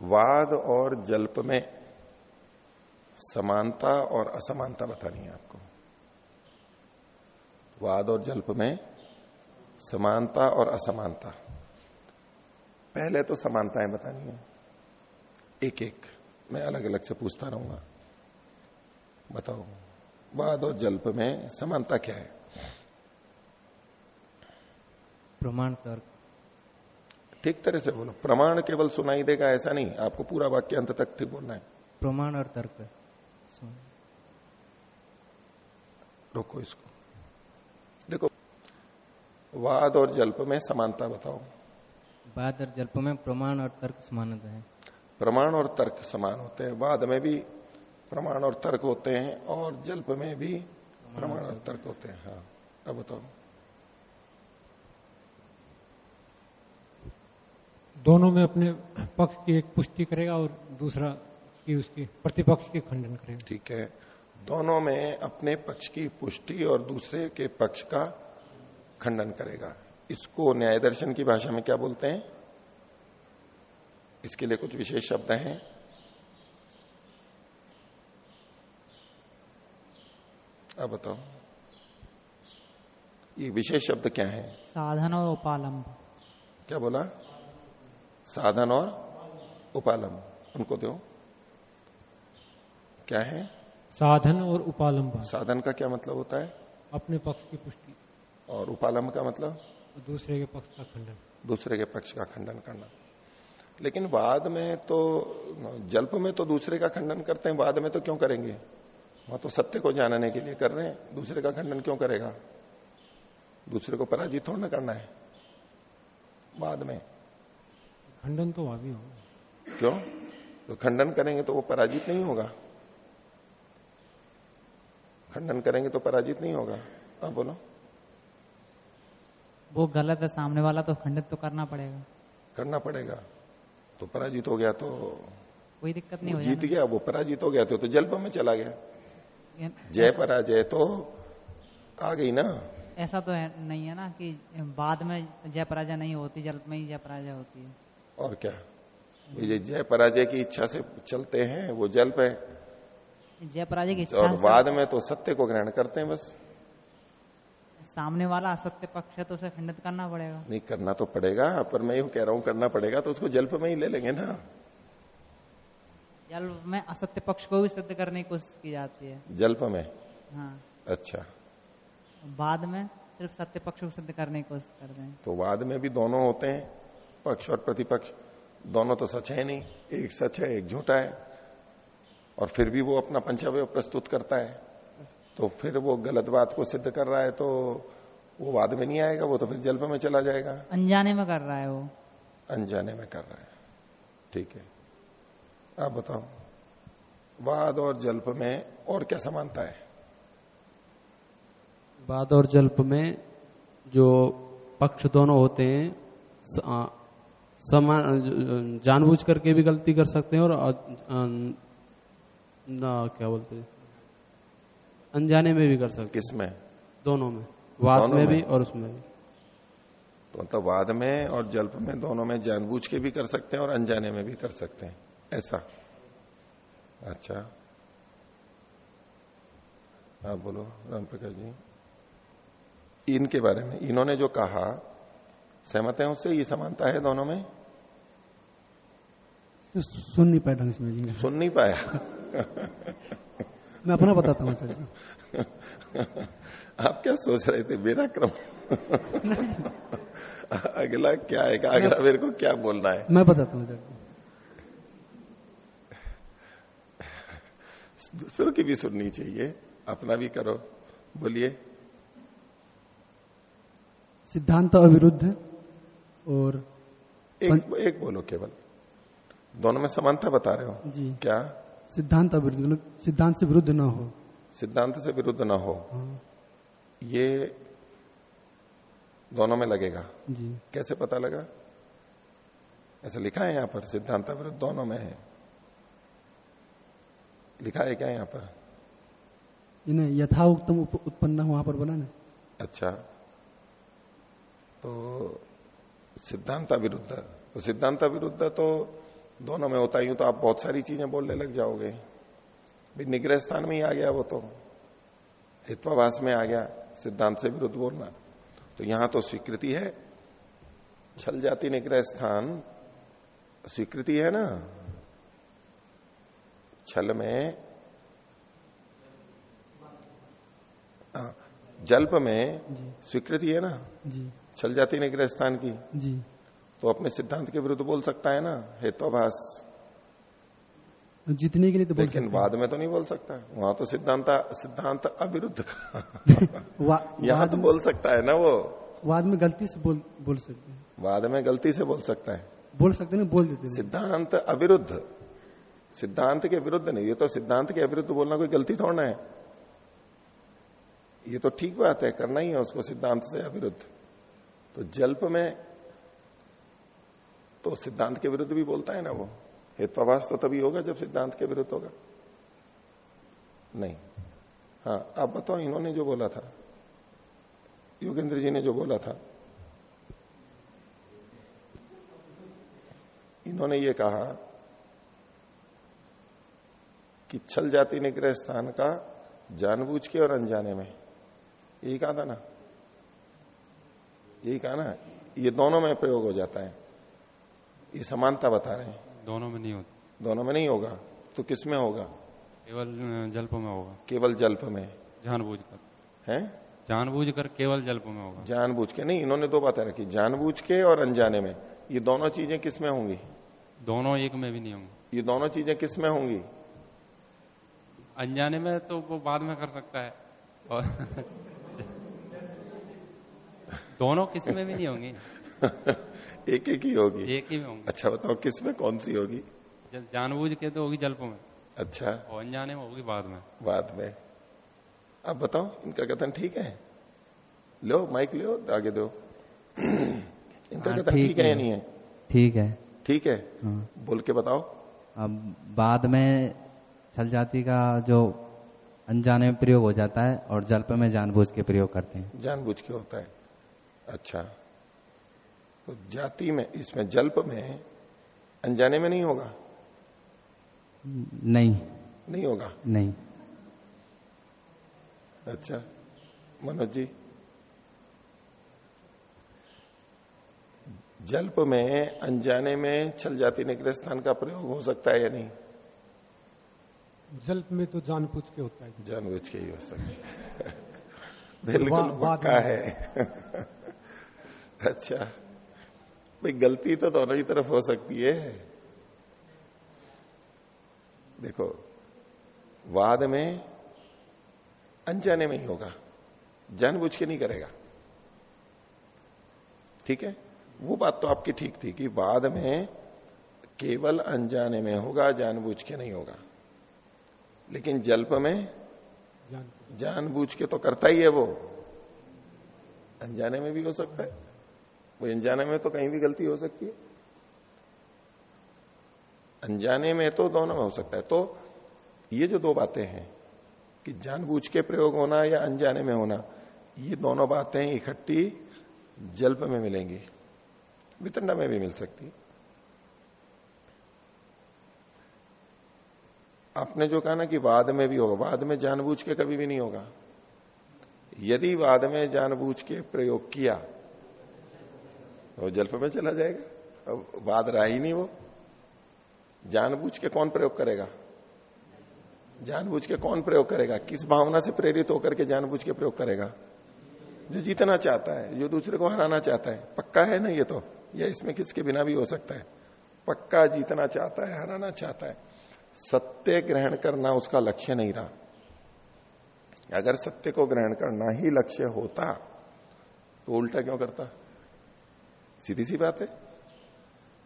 वाद और जल्प में समानता और असमानता बतानी है आपको। वाद और जल्प में समानता और असमानता। पहले तो समानताएँ बतानी है। एक एक मैं अलग अलग से पूछता रहूँगा। बताओ वाद और जल्प में समानता क्या है? प्रमाण तर्क ठीक तरह से बोलो। प्रमाण केवल सुनाई देगा ऐसा नहीं। आपको पूरा वाक्य अंत तक ठीक बोलना है। प्रमाण और तर्क। रोको इसको। देखो वाद और जल्प में समानता बताओ। वाद और जल्प में प्रमाण और तर्क समानता है। प्रमाण और तर्क समान होते हैं। वाद में भी प्रमाण और तर्क होते हैं और जल्प में भी प्रमाण और तर्क होते हैं। हाँ अब बताओ। दोनों में अपने पक्ष की एक पुष्टि करेगा और दूसरा की उसकी प्रतिपक्ष की खंडन करेगा। ठीक है। दोनों में अपने पक्ष की पुष्टि और दूसरे के पक्ष का खंडन करेगा। इसको न्याय दर्शन की भाषा में क्या बोलते हैं? इसके लिए कुछ विशेष शब्द हैं। अब बताओ। ये विशेष शब्द क्या है? साधन और उपालंब। क्या बोला? साधन और उपालंब। उनको दो। क्या है? साधन और उपालंब। साधन का क्या मतलब होता है? अपने पक्ष की पुष्टि। और उपालंब का मतलब? दूसरे के पक्ष का खंडन। दूसरे के पक्ष का खंडन करना। लेकिन वाद में तो जल्प में तो दूसरे का खंडन करते हैं वाद में तो क्यों करेंगे? वहाँ तो सत्य को जानने के लिए कर रहे हैं दूसरे का खंडन क्यों करेगा? दूसरे को पराजित थोड़ा ना करना है बाद में। खंडन तो वहाँ भी होगा। क्यों? तो खंडन करेंगे तो वो पराजित नहीं होगा। खंडन करेंगे तो पराजित नहीं होगा। आप बोलो। वो गलत है सामने वाला तो खंडित तो करना पड़ेगा। करना पड़ेगा। तो पराजित हो गया तो कोई दिक्कत नहीं जीत गया वो पराजित हो गया तो, तो जल्प में चला गया। जय पराजय तो आ गई ना। ऐसा तो है, नहीं है ना कि बाद में जय पराजय नहीं होती जल्प में ही जय पराजय होती है। और क्या? ये जय पराजय की इच्छा से चलते हैं वो जल्प है। जय पराजय की इच्छा और बाद में तो सत्य को ग्रहण करते हैं बस। सामने वाला असत्य पक्ष है तो उसे खंडित करना पड़ेगा। नहीं करना तो पड़ेगा पर मैं यूँ कह रहा हूँ करना पड़ेगा तो उसको जल्प में ही ले लेंगे ना। जल्प में असत्य पक्ष को भी सिद्ध करने की कोशिश की जाती है। जल्प में? हाँ। अच्छा। बाद में सिर्फ़ सत्य पक्ष को सिद्ध करने की कोशिश करते हैं तो वाद में भी दोनों होते हैं पक्ष और प्रतिपक्ष। दोनों तो सच है नहीं एक सच है एक झूठा है। और फिर भी वो अपना पंचावय प्रस्तुत करता है। तो फिर वो गलत बात को सिद्ध कर रहा है तो वो बाद में नहीं आएगा वो तो फिर जल्प में चला जाएगा। अनजाने में कर रहा है वो। अनजाने में कर रहा है। ठीक है। आप बताओ वाद और जल्प में और क्या समानता है? वाद और जल्प में जो पक्ष दोनों होते हैं समान जानबूझ करके भी गलती कर सकते हैं और अ- ना क्या बोलते हैं? अनजाने में भी कर सकते हैं। किसमें दोनों में। वाद दोनों में में? भी और उसमें भी। तो मतलब वाद में और जल्प में दोनों में जानबूझ के भी कर सकते हैं और अनजाने में भी कर सकते हैं। ऐसा। अच्छा। आप बोलो राम प्रकाश जी इनके बारे में। इन्होंने जो कहा सहमत है उससे? ये समानता है दोनों में? सुन नहीं पाया ढंग से सुन नहीं पाया। [laughs] मैं अपना बताता हूँ सर [laughs] आप क्या सोच रहे थे? मेरा क्रम। [laughs] अगला क्या है? अगला मेरे को क्या बोलना है? मैं बताता हूँ सर दूसरों की भी सुननी चाहिए। अपना भी करो। बोलिए। सिद्धांत अविरुद्ध और एक एक बोलो केवल। दोनों में समानता बता रहे हो? जी। क्या? सिद्धांत मतलब सिद्धांत से विरुद्ध ना हो। सिद्धांत से विरुद्ध ना हो। हाँ, ये दोनों में लगेगा। जी। कैसे पता लगा? ऐसा लिखा है यहाँ पर सिद्धांत विरुद्ध दोनों में है। लिखा है क्या यहाँ पर? इन्हें यथा उत्तम उत्पन्न वहाँ पर बोला ना। अच्छा। तो सिद्धांत विरुद्ध तो सिद्धांत विरुद्ध तो दोनों में होता ही हो तो आप बहुत सारी चीज़ें बोलने लग जाओगे। भाई निग्रह स्थान में ही आ गया वो तो। हित्वाभास में आ गया सिद्धांत से विरुद्ध बोलना। तो यहाँ तो स्वीकृति है। छल जाति निग्रह स्थान स्वीकृति है ना? छल में हाँ, जल्प में स्वीकृति है ना? जी। छल जाति निग्रह स्थान की। जी। तो अपने सिद्धांत के विरुद्ध बोल सकता है ना हेत्वाभास जीतने के लिए तो लेकिन बाद में तो नहीं बोल सकता। वहाँ तो सिद्धांत सिद्धांत अविरुद्ध का। [laughs] यहाँ तो बोल सकता है ना वो। वाद में गलती से बोल बोल सकते हैं। बाद में गलती से बोल सकता है। बोल सकते हैं ना बोल देते सिद्धांत अविरुद्ध। सिद्धांत के विरुद्ध नहीं ये तो सिद्धांत के अविरुद्ध बोलना कोई गलती थोड़ा है। ये तो ठीक बात है करना ही है उसको सिद्धांत से अविरुद्ध। तो जल्प में तो सिद्धांत के विरुद्ध भी बोलता है ना वो। हेत्वाभास तो तभी होगा जब सिद्धांत के विरुद्ध होगा। नहीं। हाँ आप बताओ इन्होंने जो बोला था, योगेंद्र जी ने जो बोला था, इन्होंने ये कहा कि छल जाति निग्रह स्थान का जानबूझ के और अनजाने में। यही कहा था ना? यही कहा ना? ये दोनों में प्रयोग हो जाता है। ये समानता बता रहे हैं। दोनों में नहीं होता। दोनों में नहीं होगा। तो किसमें होगा? केवल जल्प में होगा। केवल जल्प में। जानबूझ कर है? जानबूझ कर केवल जल्प में होगा। जानबूझ के। नहीं इन्होंने दो बातें रखी। जानबूझ के और अनजाने में। ये दोनों चीज़ें किसमें होंगी? दोनों एक में भी नहीं होंगी। ये दोनों चीज़ें किसमें होंगी? अनजाने में तो वो बाद में कर सकता है। और [laughs] दोनों किसमें भी नहीं होंगी। [laughs] एक एक ही होगी। एक ही में होंगे। अच्छा बताओ किसमें कौन सी होगी? जब जानबूझ के तो होगी जल्प में। अच्छा। और अनजाने में होगी बाद में। बाद में। अब बताओ इनका कथन ठीक है? लो माइक लो आगे दो। [clears throat] इनका हाँ, कथन ठीक ठीक है या नहीं है? ठीक है। ठीक है? हाँ। बोल के बताओ। अब बाद में छल जाति का जो अनजाने में प्रयोग हो जाता है और जल्प में जानबूझ के प्रयोग करते हैं। जानबूझ के होता है। अच्छा। तो जाति में इसमें जल्प में अनजाने में नहीं होगा? नहीं। नहीं होगा? नहीं। अच्छा मनोज जी जल्प में अनजाने में छल जाति निग्रह स्थान का प्रयोग हो सकता है या नहीं? जल्प में तो जानबूझ के होता है जानबूझ के ही हो सकता है। [laughs] बिल्कुल पक्का है। [laughs] अच्छा। भाई गलती तो दोनों ही तरफ़ हो सकती है। देखो वाद में अनजाने में ही होगा। जानबूझ के नहीं करेगा। ठीक है? वो बात तो आपकी ठीक थी कि वाद में केवल अनजाने में होगा जानबूझ के नहीं होगा। लेकिन जल्प में जानबूझ के तो करता ही है वो। अनजाने में भी हो सकता है। वो अनजाने में तो कहीं भी गलती हो सकती है। अनजाने में तो दोनों में हो सकता है। तो ये जो दो बातें हैं कि जानबूझ के प्रयोग होना या अनजाने में होना, ये दोनों बातें इकट्ठी जल्प में मिलेंगी, वितंडा में भी मिल सकती आपने जो कहा ना कि वाद में भी होगा, वाद में जानबूझ के कभी भी नहीं होगा। यदि वाद में जानबूझ के प्रयोग किया तो जल्प में चला जाएगा। अब वाद रहा ही नहीं वो। जानबूझ के कौन प्रयोग करेगा? जानबूझ के कौन प्रयोग करेगा? किस भावना से प्रेरित होकर के जानबूझ के प्रयोग करेगा? जो जीतना चाहता है, जो दूसरे को हराना चाहता है। पक्का है ना ये तो? या इसमें किसके बिना भी हो सकता है? पक्का जीतना चाहता है, हराना चाहता है। सत्य ग्रहण करना उसका लक्ष्य नहीं रहा। अगर सत्य को ग्रहण करना ही लक्ष्य होता तो उल्टा क्यों करता? सीधी सी बात है।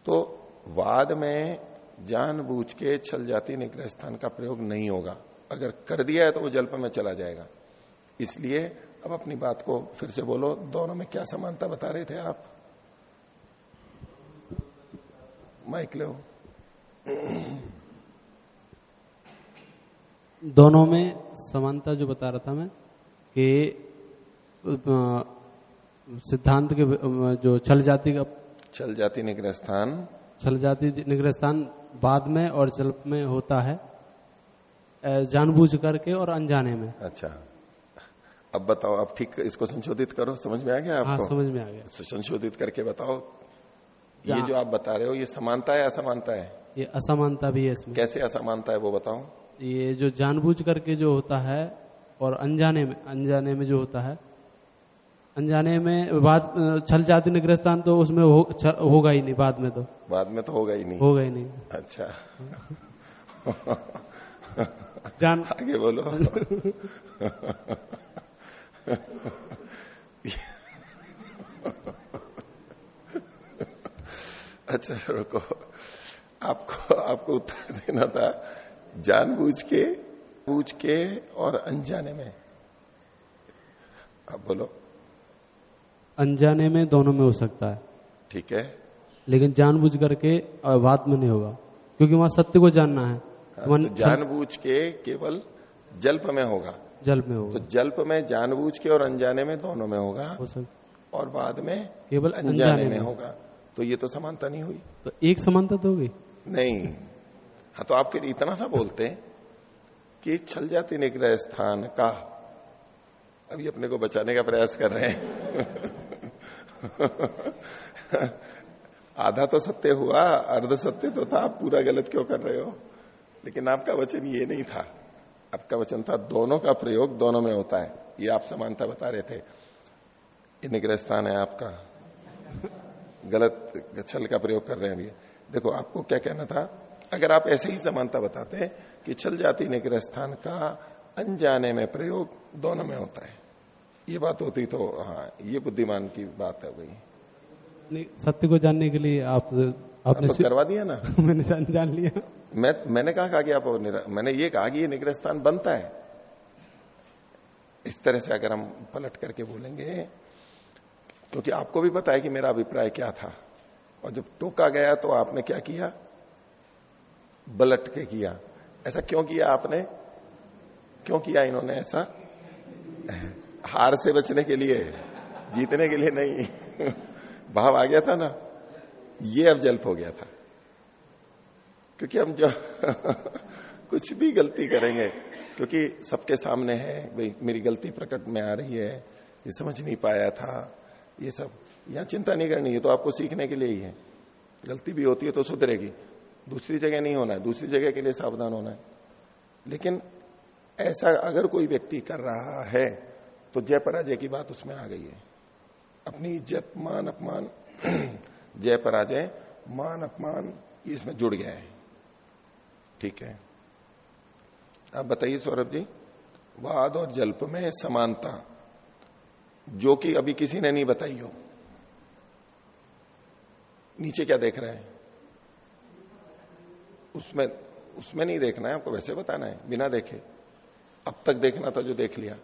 तो वाद में जानबूझ के छल जाति निग्रह स्थान का प्रयोग नहीं होगा। अगर कर दिया है तो वो जल्प में चला जाएगा। इसलिए अब अपनी बात को फिर से बोलो, दोनों में क्या समानता बता रहे थे आप? माइक लो। दोनों में समानता जो बता रहा था मैं, कि सिद्धांत के जो छल जाति का छल जाति निग्रह स्थान छल जाति निग्रह स्थान बाद में और जल्प में होता है जानबूझ करके और अनजाने में। अच्छा। अब बताओ अब ठीक इसको संशोधित करो। समझ में आ गया आपको? हाँ समझ में आ गया। संशोधित करके बताओ। ये जो आप बता रहे हो ये समानता है असमानता है? ये असमानता भी है इसमें। कैसे असमानता है वो बताओ। ये जो जानबूझ करके जो होता है और अनजाने में अनजाने में जो होता है अनजाने में बाद छल जाति निग्रस्तान तो उसमें हो, होगा ही नहीं बाद में तो। बाद में तो होगा ही नहीं। होगा ही नहीं। अच्छा। जान आगे बोलो। अच्छा रुको। आपको आपको उत्तर देना था जानबूझ के पूछ के और अनजाने में। आप बोलो। अनजाने में दोनों में हो सकता है। ठीक है। लेकिन जानबूझ करके बात में नहीं होगा क्योंकि वहाँ सत्य को जानना है। हाँ, तो जानबूझ के केवल जल्प में होगा। जल्प में होगा। तो जल्प में जानबूझ के और अनजाने में दोनों में होगा हो और बाद में केवल अनजाने में होगा। तो ये तो समानता नहीं हुई। तो एक समानता तो होगी नहीं। हाँ तो आप फिर इतना सा बोलते कि छल जाति निग्रह स्थान का। अभी अपने को बचाने का प्रयास कर रहे हैं। [laughs] आधा तो सत्य हुआ, अर्ध सत्य तो था, आप पूरा गलत क्यों कर रहे हो? लेकिन आपका वचन ये नहीं था। आपका वचन था, दोनों का प्रयोग दोनों में होता है। ये आप समानता बता रहे थे। निग्रह स्थान है आपका? गलत छल का प्रयोग कर रहे हैं अभी। देखो, आपको क्या कहना था? अगर आप ऐसे ही समानता बताते कि छल जाति निग्रह स्थान का अनजाने में प्रयोग दोनों में होता है। ये बात होती तो हाँ ये बुद्धिमान की बात है भाई। सत्य को जानने के लिए आप आपने तो करवा दिया ना। [laughs] मैंने जान, जान लिया। मैं मैंने कहा कहा कि आप मैंने ये कहा कि ये निग्रह स्थान बनता है। इस तरह से अगर हम पलट करके बोलेंगे क्योंकि तो आपको भी पता है कि मेरा अभिप्राय क्या था। और जब टोका गया तो आपने क्या किया? बलट के किया। ऐसा क्यों किया आपने? क्यों किया इन्होंने ऐसा? हार से बचने के लिए, जीतने के लिए नहीं। भाव आ गया था ना? ये अब जल्प हो गया था। क्योंकि हम जो [laughs] कुछ भी गलती करेंगे, क्योंकि सबके सामने है, भाई, मेरी गलती प्रकट में आ रही है, ये समझ नहीं पाया था, ये सब। यहाँ चिंता नहीं करनी है तो आपको सीखने के लिए ही है। गलती भी होती है तो सुधरेगी। दूसरी जगह नहीं होना है, दूसरी जगह के लिए सावधान होना है। लेकिन ऐसा अगर कोई व्यक्ति कर रहा है तो जय पराजय की बात उसमें आ गई है। अपनी इज़्ज़त, मान अपमान [clears throat] जय पराजय मान अपमान, ये इसमें जुड़ गया है। ठीक है? आप बताइए सौरभ जी, वाद और जल्प में समानता, जो कि अभी किसी ने नहीं बताई हो, नीचे क्या देख रहे हैं? उसमें उसमें नहीं देखना है, आपको वैसे बताना है, बिना देखे। अब तक देखना था जो देख लिया।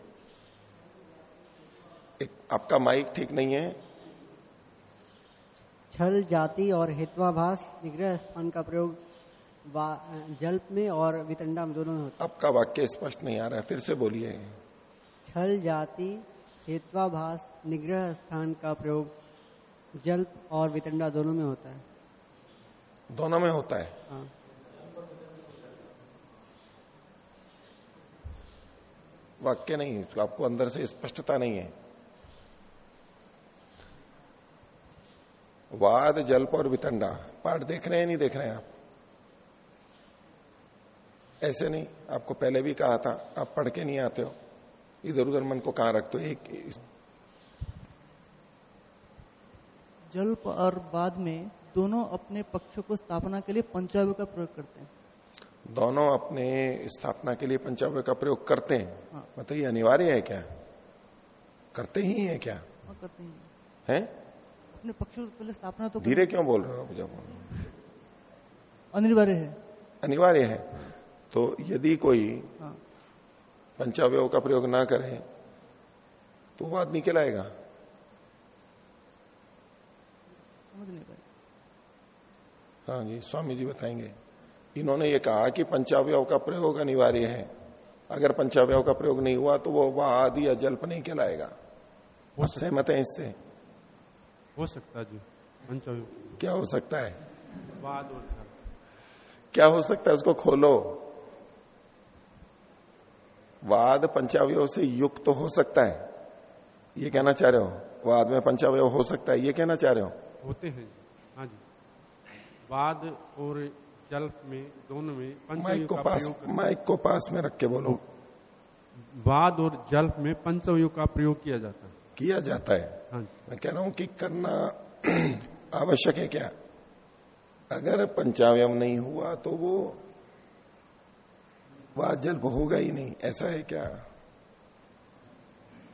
आपका माइक ठीक नहीं है। छल जाति और हित्वाभास निग्रह स्थान का प्रयोग जल्प में और वितंडा में दोनों में होता आपका वाक्य स्पष्ट नहीं आ रहा है फिर से बोलिए। छल जाति हेत्वाभास निग्रह स्थान का प्रयोग जल्प और वितंडा दोनों में होता है। दोनों में होता है। हाँ। वाक्य नहीं आपको अंदर से स्पष्टता नहीं है। वाद जल्प और वितंडा। पाठ देख रहे हैं नहीं देख रहे हैं आप? ऐसे नहीं आपको पहले भी कहा था आप पढ़ के नहीं आते हो। इधर उधर मन को कहाँ रखते हो? एक जल्प और बाद में दोनों अपने पक्ष को स्थापना के लिए पंचावय का प्रयोग करते हैं। दोनों अपने स्थापना के लिए पंचावय का प्रयोग करते हैं। हाँ। मतलब ये अनिवार्य है क्या? करते ही है क्या? हाँ, करते हैं। है? अपने पक्ष को पहले स्थापना तो धीरे क्यों बोल रहे हो आप जब? अनिवार्य है। अनिवार्य है। तो यदि कोई हाँ। पंचावय का प्रयोग ना करे तो समझ नहीं पाए हाँ जी स्वामी जी बताएँगे। इन्होंने ये कहा कि पंचावय का प्रयोग अनिवार्य है। अगर पंचावय का प्रयोग नहीं हुआ तो वो वाद या जल्प नहीं कहलाएगा। सहमत है इससे? हो सकता है जी। क्या हो सकता है? वाद और धर्म। क्या हो सकता है? उसको खोलो। वाद पंचावय से युक्त तो हो सकता है। ये कहना चाह रहे हो? वाद में पंचावय हो सकता है। ये कहना चाह रहे हो? होते हैं हाँ जी। वाद और जल्प में दोनों में माइक को पास माइक को पास में रख के बोलो। वाद और जल्प में पंचवयु का प्रयोग किया जाता है। किया जाता है। हाँ मैं कह रहा हूँ कि करना [clears throat] आवश्यक है क्या? अगर पंचावयव नहीं हुआ तो वो वाद जल्प होगा ही नहीं। ऐसा है क्या?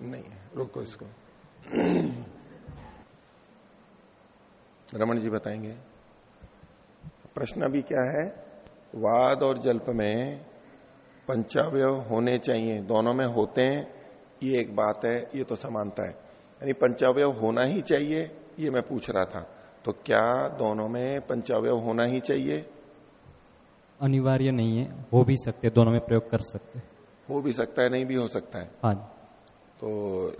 नहीं रोको इसको। [clears throat] रमन जी बताएँगे। प्रश्न अभी क्या है? वाद और जल्प में पंचावय होने चाहिए। दोनों में होते हैं ये एक बात है ये तो समानता है। यानी पंचावय होना ही चाहिए ये मैं पूछ रहा था। तो क्या दोनों में पंचावय होना ही चाहिए? अनिवार्य नहीं है हो भी सकते दोनों में प्रयोग कर सकते हो। भी सकता है नहीं भी हो सकता है। हाँ तो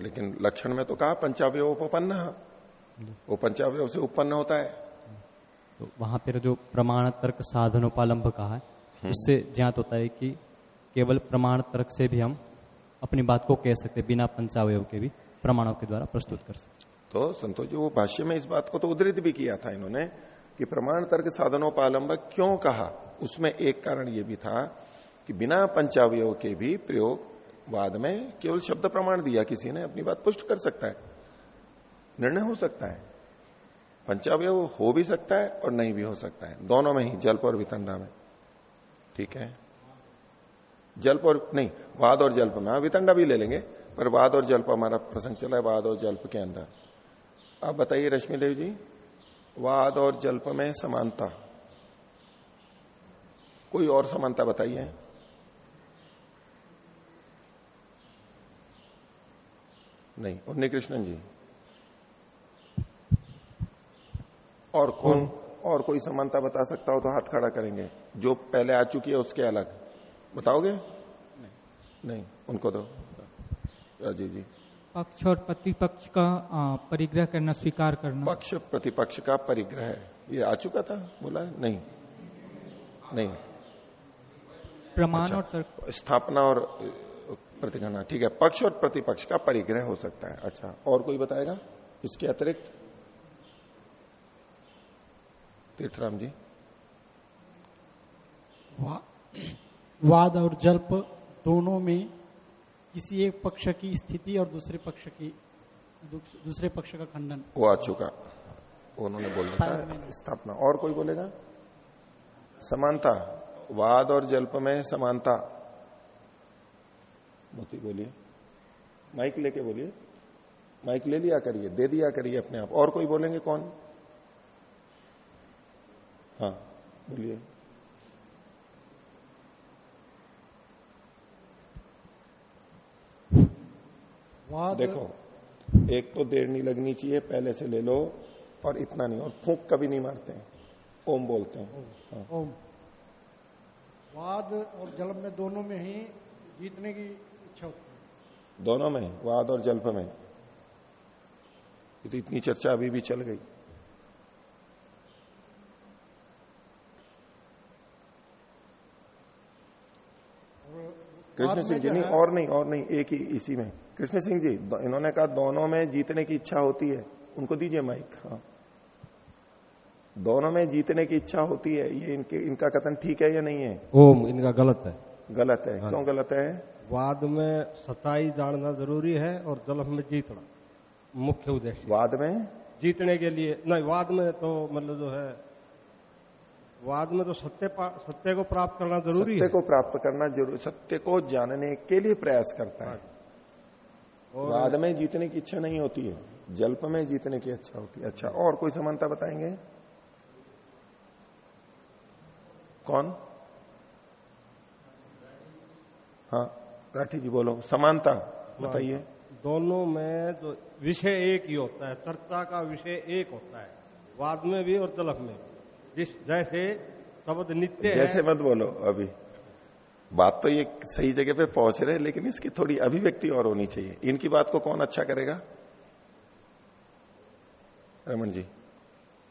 लेकिन लक्षण में तो कहा पंचावय उपन्न वो पंचावयव से उत्पन्न होता है। तो वहाँ पर जो प्रमाण तर्क साधनोपालंब कहा है उससे ज्ञात होता है कि केवल प्रमाण तर्क से भी हम अपनी बात को कह सकते, बिना पंचावय के भी, प्रमाणों के द्वारा प्रस्तुत कर सकते। तो संतोष जी, वो भाष्य में इस बात को तो उद्धृत भी किया था इन्होंने, कि प्रमाण तर्क साधनोपालंब क्यों कहा? उसमें एक कारण ये भी था, कि बिना पंचावय के भी प्रयोग वाद में केवल शब्द प्रमाण दिया किसी ने, अपनी बात पुष्ट कर सकता है। निर्णय हो सकता है। पंचावय हो भी सकता है और नहीं भी हो सकता है। दोनों में ही, जल्प और वितंडा में। ठीक है? जल्प और, नहीं, वाद और जल्प में। हाँ वितंडा भी ले लेंगे, पर वाद और जल्प हमारा प्रसंग चला है, वाद और जल्प के अंदर। आप बताइए रश्मि देव जी, वाद और जल्प में समानता। कोई और समानता बताइए। नहीं उन्नी कृष्णन जी। और कौन, और कोई समानता बता सकता हो तो हाथ खड़ा करेंगे। जो पहले आ चुकी है, उसके अलग। बताओगे? नहीं, नहीं उनको दो। राजीव जी पक्ष और प्रतिपक्ष का परिग्रह करना स्वीकार करना। पक्ष प्रतिपक्ष का परिग्रह है। ये आ चुका था? बोला है? नहीं। नहीं। प्रमाण अच्छा। और तर्क। स्थापना और प्रतिगणना। ठीक है पक्ष और प्रतिपक्ष का परिग्रह हो सकता है। अच्छा और कोई बताएगा इसके अतिरिक्त? तीर्थराम जी। वा, वाद और जल्प दोनों में किसी एक पक्ष की स्थिति और दूसरे पक्ष की दूसरे पक्ष का खंडन। वो आ चुका। उन्होंने बोलना था स्थापना। और कोई बोलेगा? समानता। वाद और जल्प में समानता। मोती बोलिए। माइक लेके बोलिए। माइक ले लिया करिए दे दिया करिए अपने आप। और कोई बोलेंगे कौन? हाँ बोलिए। देखो एक तो देर नहीं लगनी चाहिए पहले से ले लो और इतना नहीं और फूक कभी नहीं मारते हैं। ओम बोलते हैं। हाँ। ओम। वाद और जल्प में दोनों में ही जीतने की इच्छा होती है। दोनों में वाद और जल्प में। तो इतनी चर्चा अभी भी चल गई। कृष्ण सिंह जी नहीं और नहीं और नहीं एक ही इसी में। कृष्ण सिंह जी इन्होंने कहा दोनों में जीतने की इच्छा होती है। उनको दीजिए माइक हाँ। दोनों में जीतने की इच्छा होती है ये इनके इनका कथन ठीक है या नहीं है? ओम इनका गलत है। गलत है। हाँ। क्यों गलत है? वाद में सच्चाई जानना ज़रूरी है और जलफ में जीतना मुख्य उद्देश्य। वाद में? जीतने के लिए नहीं वाद में तो मतलब जो है वाद में तो सत्य सत्य को प्राप्त करना ज़रूरी सत्य है। को प्राप्त करना ज़रूरी सत्य को जानने के लिए प्रयास करता है। और- वाद में जीतने की इच्छा नहीं होती है जल्प में जीतने की इच्छा होती है। अच्छा और कोई समानता बताएँगे? कौन? हाँ राठी जी बोलो समानता बताइए। दोनों में जो विषय एक ही होता है चर्चा का विषय एक होता है वाद में भी और तलफ में भी। जिस जैसे शब्द नित्य जैसे मत बोलो अभी। बात तो ये सही जगह पे पहुँच रहे लेकिन इसकी थोड़ी अभिव्यक्ति और होनी चाहिए। इनकी बात को कौन अच्छा करेगा? रमन जी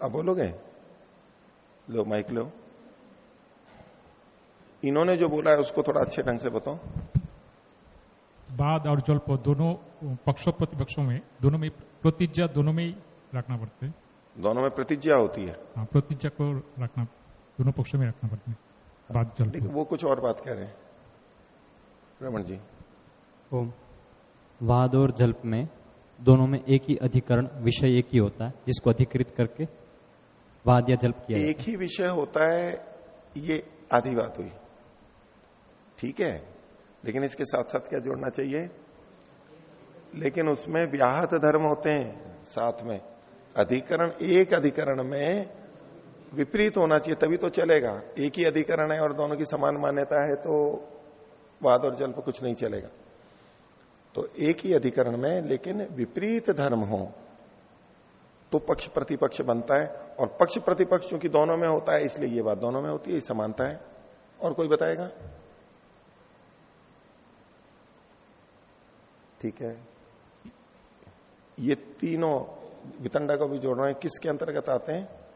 अब बोलोगे? लो माइक लो। इन्होंने जो बोला है उसको थोड़ा अच्छे ढंग से बताओ। वाद और जल्प दोनों पक्षों प्रतिपक्षों में दोनों में प्रतिज्ञा दोनों में ही रखना पड़ता है। दोनों में प्रतिज्ञा होती है। हाँ प्रतिज्ञा को रखना दोनों पक्षों में रखना पड़ता है। वाद जल्प लेकिन वो कुछ और बात कह रहे हैं। रमन जी। ओम। वाद और जल्प में दोनों में एक ही अधिकरण विषय एक ही होता है जिसको अधिकृत करके वाद या जल्प किया एक ही। विषय होता है ये आधी बात हुई। ठीक है? लेकिन इसके साथ साथ क्या जोड़ना चाहिए? लेकिन उसमें व्याहत धर्म होते हैं साथ में। अधिकरण, एक अधिकरण में विपरीत होना चाहिए, तभी तो चलेगा। एक ही अधिकरण है और दोनों की समान मान्यता है तो वाद और जल्प कुछ नहीं चलेगा। तो एक ही अधिकरण में, लेकिन विपरीत धर्म हो तो पक्ष प्रतिपक्ष बनता है। और पक्ष प्रतिपक्ष चूँकि दोनों में होता है, इसलिए ये बात दोनों में होती है समानता है। और कोई बताएगा? ठीक है। ये तीनों वितंडा को भी जोड़ रहे हैं। किसके अंतर्गत आते हैं?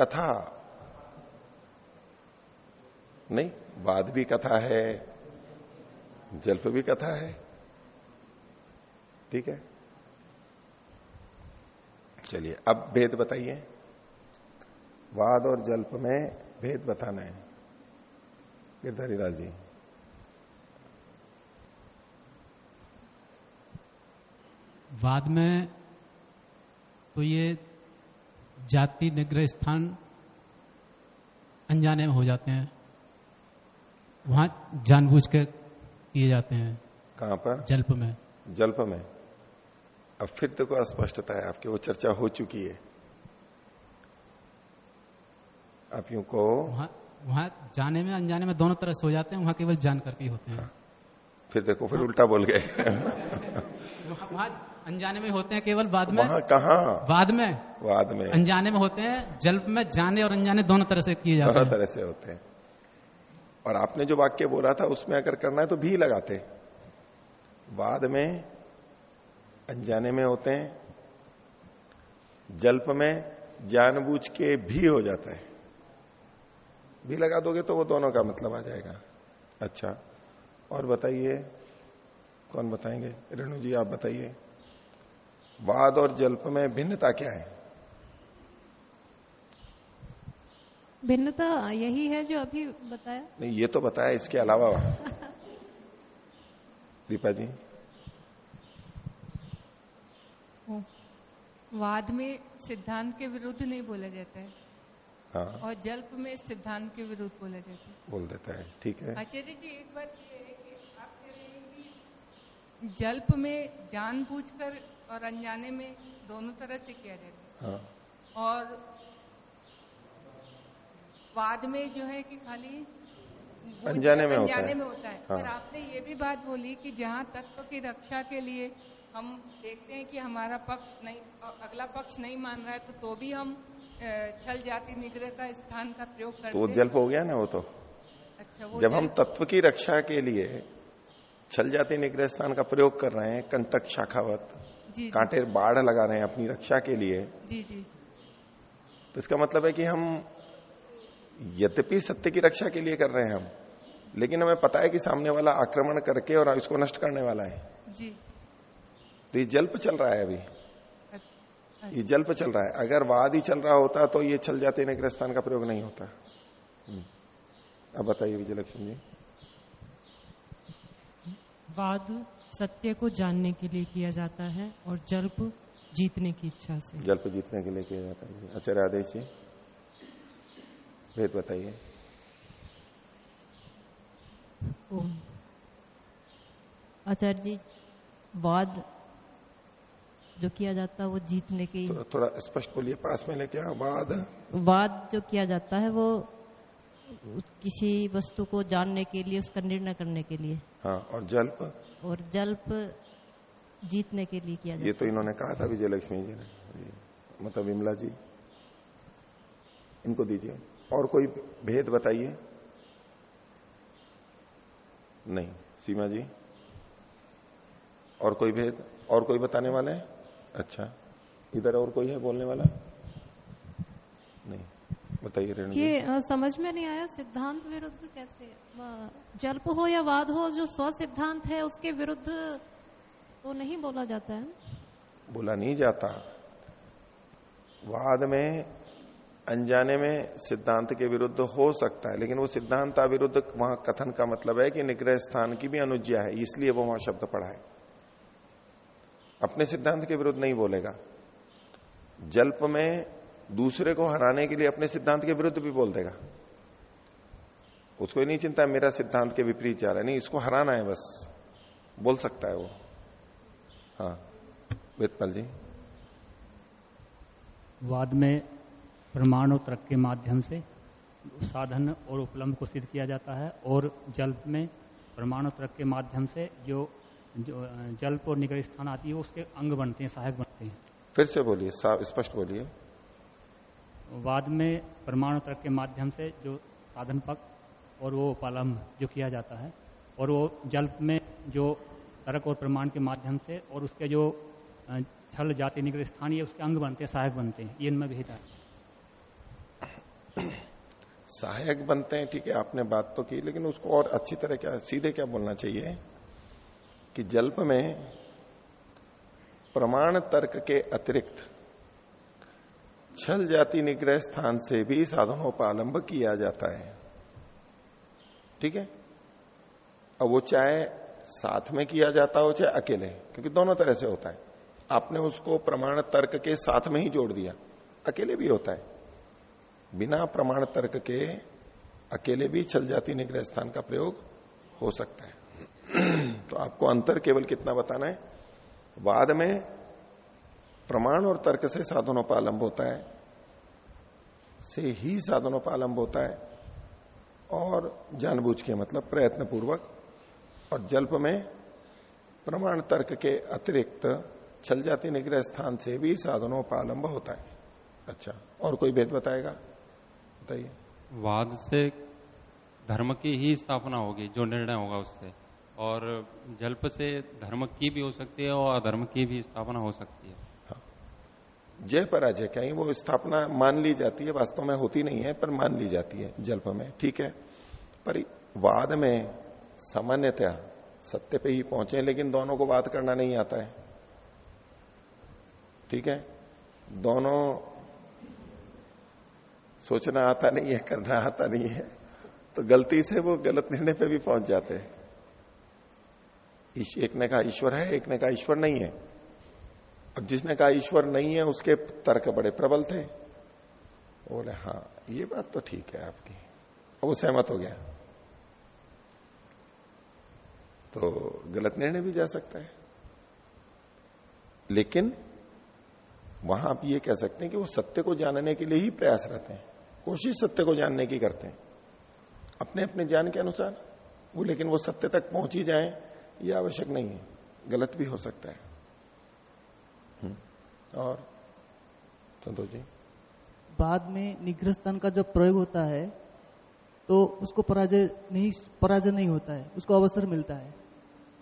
कथा। नहीं, वाद भी कथा है, जल्प भी कथा है। ठीक है? चलिए, अब भेद बताइए। वाद और जल्प में भेद बताना है। गिरधारी लाल जी। वाद में तो ये जाति निग्रह स्थान अनजाने में हो जाते हैं। वहाँ जानबूझ के किए जाते हैं। कहाँ पर? जल्प में। जल्प में। अब फिर तो को अस्पष्टता है आपकी वो चर्चा हो चुकी है। आप यूँ को वहाँ वहाँ जाने में अनजाने में दोनों तरह से हो जाते हैं वहाँ केवल जान करके ही होते हैं। फिर देखो फिर उल्टा बोल गए। [laughs] वहां- अनजाने में होते हैं केवल बाद में? कहा? बाद में? बाद में। अनजाने में होते हैं जल्प में जाने और अनजाने दोनों तरह से किए जाते हैं। दोनों तरह से होते हैं। और आपने जो वाक्य बोला था उसमें अगर करना है तो भी लगाते। बाद में अनजाने में होते हैं जल्प में जानबूझ के भी हो जाता है। भी लगा दोगे तो वो दोनों का मतलब आ जाएगा। अच्छा। और बताइए कौन बताएँगे? रेणु जी आप बताइए। वाद और जल्प में भिन्नता क्या है? भिन्नता यही है जो अभी बताया। नहीं ये तो बताया इसके अलावा। दीपा जी। वाद में सिद्धांत के विरुद्ध नहीं बोला जाता है। हाँ। और जल्प में सिद्धांत के विरुद्ध बोला जाता है। बोल देता है ठीक है। आचार्य जी एक बात ये है कि आप कह रहे हैं कि जल्प में जानबूझकर और अनजाने में दोनों तरह से किया जाता है। हाँ। और वाद में जो है कि खाली अनजाने में होता अनजाने। में होता है। हाँ। पर आपने ये भी बात बोली कि जहाँ तत्व की रक्षा के लिए हम देखते हैं कि हमारा पक्ष नहीं अगला पक्ष नहीं मान रहा है तो तो भी हम छल जाति निग्रह का स्थान का प्रयोग करते तो जल्प हो गया ना वो तो। अच्छा वो जब हम तत्व की रक्षा के लिए छल जाति निग्रह स्थान का प्रयोग कर रहे हैं कंटक शाखावत कांटे बाढ़ लगा रहे हैं अपनी रक्षा के लिए। जी जी। तो इसका मतलब है कि हम यद्यपि सत्य की रक्षा के लिए कर रहे हैं हम लेकिन हमें पता है कि सामने वाला आक्रमण करके और इसको नष्ट करने वाला है। जी। तो ये जल्प चल रहा है अभी। ये जल्प चल रहा है। अगर वाद ही चल रहा होता तो ये छल जाते निग्रह स्थान का प्रयोग नहीं होता। हम्म। अब बताइए विजयलक्ष्मी जी। वाद सत्य को जानने के लिए किया जाता है और जल्प जीतने की इच्छा से। जल्प जीतने के लिए किया जाता है। जी आचार्य जी भेद बताइए। आचार्य जी वाद जो किया जाता है वो जीतने के थोड़ा थोड़ा स्पष्ट बोलिए पास में लेके वाद। वाद जो किया जाता है वो किसी वस्तु को जानने के लिए उसका निर्णय करने के लिए। हाँ और जल्प? और जल्प जीतने के लिए किया ये तो इन्होंने कहा था विजयलक्ष्मी जी ने। मतलब विमला जी इनको दीजिए। और कोई भेद बताइए? नहीं। सीमा जी? और कोई भेद? और कोई बताने वाले हैं? अच्छा। इधर और कोई है बोलने वाला? बताइए रेणु ये अ, समझ में नहीं आया सिद्धांत विरुद्ध कैसे जल्प हो या वाद हो जो स्व सिद्धांत है उसके विरुद्ध तो नहीं बोला जाता है। बोला नहीं जाता। वाद में अनजाने में सिद्धांत के विरुद्ध हो सकता है लेकिन वो सिद्धांत विरुद्ध वहाँ कथन का मतलब है कि निग्रह स्थान की भी अनुज्ञा है इसलिए वो वहाँ शब्द पढ़ा है। अपने सिद्धांत के विरुद्ध नहीं बोलेगा। जल्प में दूसरे को हराने के लिए अपने सिद्धांत के विरुद्ध भी बोल देगा। उसको ये नहीं चिंता मेरा सिद्धांत के विपरीत जा रहा है। नहीं इसको हराना है बस। बोल सकता है वो। हाँ। वेदपाल जी। वाद में परमाणु तर्क के माध्यम से साधन और उपलम्ब को सिद्ध किया जाता है और जल्प में परमाणु तर्क के माध्यम से जो जो जल्प और निग्रह स्थान आती है उसके अंग बनते हैं सहायक बनते हैं। फिर से बोलिए स्पष्ट बोलिए। वाद में परमाणु तर्क के माध्यम से जो साधन पक्ष और वो उपालंब जो किया जाता है, और वो जल्प में जो तर्क और प्रमाण के माध्यम से और उसके जो छल जाति निग्रह स्थान, ये उसके अंग बनते हैं, सहायक बनते हैं, ये इनमें भेद है। सहायक बनते हैं, ठीक है, आपने बात तो की, लेकिन उसको और अच्छी तरह क्या, सीधे क्या बोलना चाहिए? कि जल्प में प्रमाण तर्क के अतिरिक्त छल जाति निग्रह स्थान से भी साधनोपालंब किया जाता है। ठीक है? अब वो चाहे साथ में किया जाता हो चाहे अकेले, क्योंकि दोनों तरह से होता है। आपने उसको प्रमाण तर्क के साथ में ही जोड़ दिया। अकेले भी होता है। बिना प्रमाण तर्क के अकेले भी छल जाति निग्रह स्थान का प्रयोग हो सकता है। [clears throat] तो आपको अंतर केवल कितना बताना है? वाद में प्रमाण और तर्क से साधनोपालंब होता है, से ही साधनोपालंब होता है, और जानबूझ के मतलब प्रयत्न पूर्वक और जल्प में प्रमाण तर्क के अतिरिक्त छल जाति निग्रह स्थान से भी साधनोपालंब होता है। अच्छा और कोई भेद बताएगा? बताइए। वाद से धर्म की ही स्थापना होगी, जो निर्णय होगा उससे, और जल्प से धर्म की भी हो सकती है और अधर्म की भी स्थापना हो सकती है। जय पराजय कहीं वो स्थापना मान ली जाती है? वास्तव में होती नहीं है, पर मान ली जाती है जल्प में, ठीक है? पर वाद में सामान्यतया सत्य पे ही पहुँचे, लेकिन दोनों को बात करना नहीं आता है। ठीक है? दोनों सोचना आता नहीं है, करना आता नहीं है तो गलती से वो गलत निर्णय पे भी पहुँच जाते हैं। एक ने कहा ईश्वर है, एक ने कहा ईश्वर नहीं है। अब जिसने कहा ईश्वर नहीं है, उसके तर्क बड़े प्रबल थे। बोले हाँ ये बात तो ठीक है आपकी। अब वो सहमत हो गया। तो गलत निर्णय भी जा सकता है। लेकिन वहाँ आप ये कह सकते हैं कि वो सत्य को जानने के लिए ही प्रयास रहते हैं। कोशिश सत्य को जानने की करते हैं। अपने अपने ज्ञान के अनुसार। वो लेकिन वो सत्य तक पहुँच ही जाए, ये आवश्यक नहीं है। गलत भी हो सकता है। और संतोष जी? बाद में निग्रह स्थान का जब प्रयोग होता है तो उसको पराजय नहीं पराजय नहीं होता है उसको अवसर मिलता है।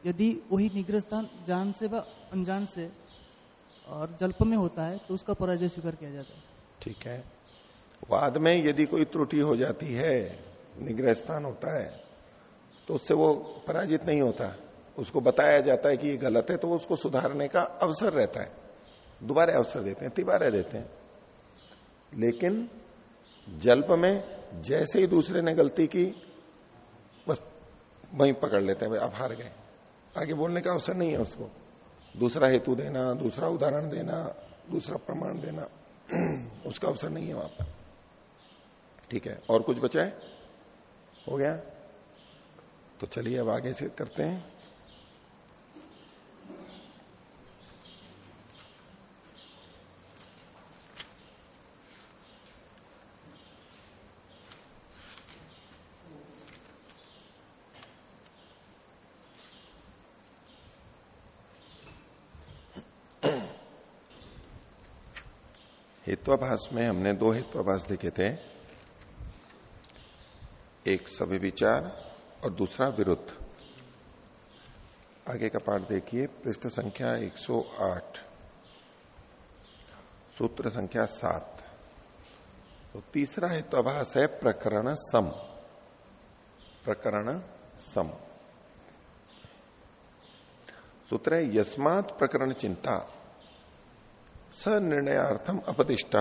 यदि वही निग्रह स्थान जान से व अनजान से और जल्प में होता है तो उसका पराजय स्वीकार किया जाता है। ठीक है। वाद में यदि कोई त्रुटि हो जाती है निग्रह स्थान होता है तो उससे वो पराजित नहीं होता। उसको बताया जाता है कि ये गलत है तो वो उसको सुधारने का अवसर रहता है। दोबारा अवसर देते हैं, तिबारे देते हैं। लेकिन जल्प में जैसे ही दूसरे ने गलती की, बस वहीं पकड़ लेते हैं, भाई आप हार गए। आगे बोलने का अवसर नहीं है उसको। दूसरा हेतु देना, दूसरा उदाहरण देना, दूसरा प्रमाण देना, [clears throat] उसका अवसर नहीं है वहाँ पर। ठीक है, और कुछ बचा है? हो गया? तो चलिए अब आगे से करते हैं। हेत्वाभाष में हमने दो हेत्वाभाष लिखे थे। एक सभी विचार और दूसरा विरुद्ध। आगे का पाठ देखिए, पृष्ठ संख्या 108 सूत्र संख्या सात। तो तीसरा हेत्वाभाष है प्रकरण सम। प्रकरण सम। सूत्र है, यस्मात प्रकरण चिंता। स निर्णयार्थम अपदिष्ट।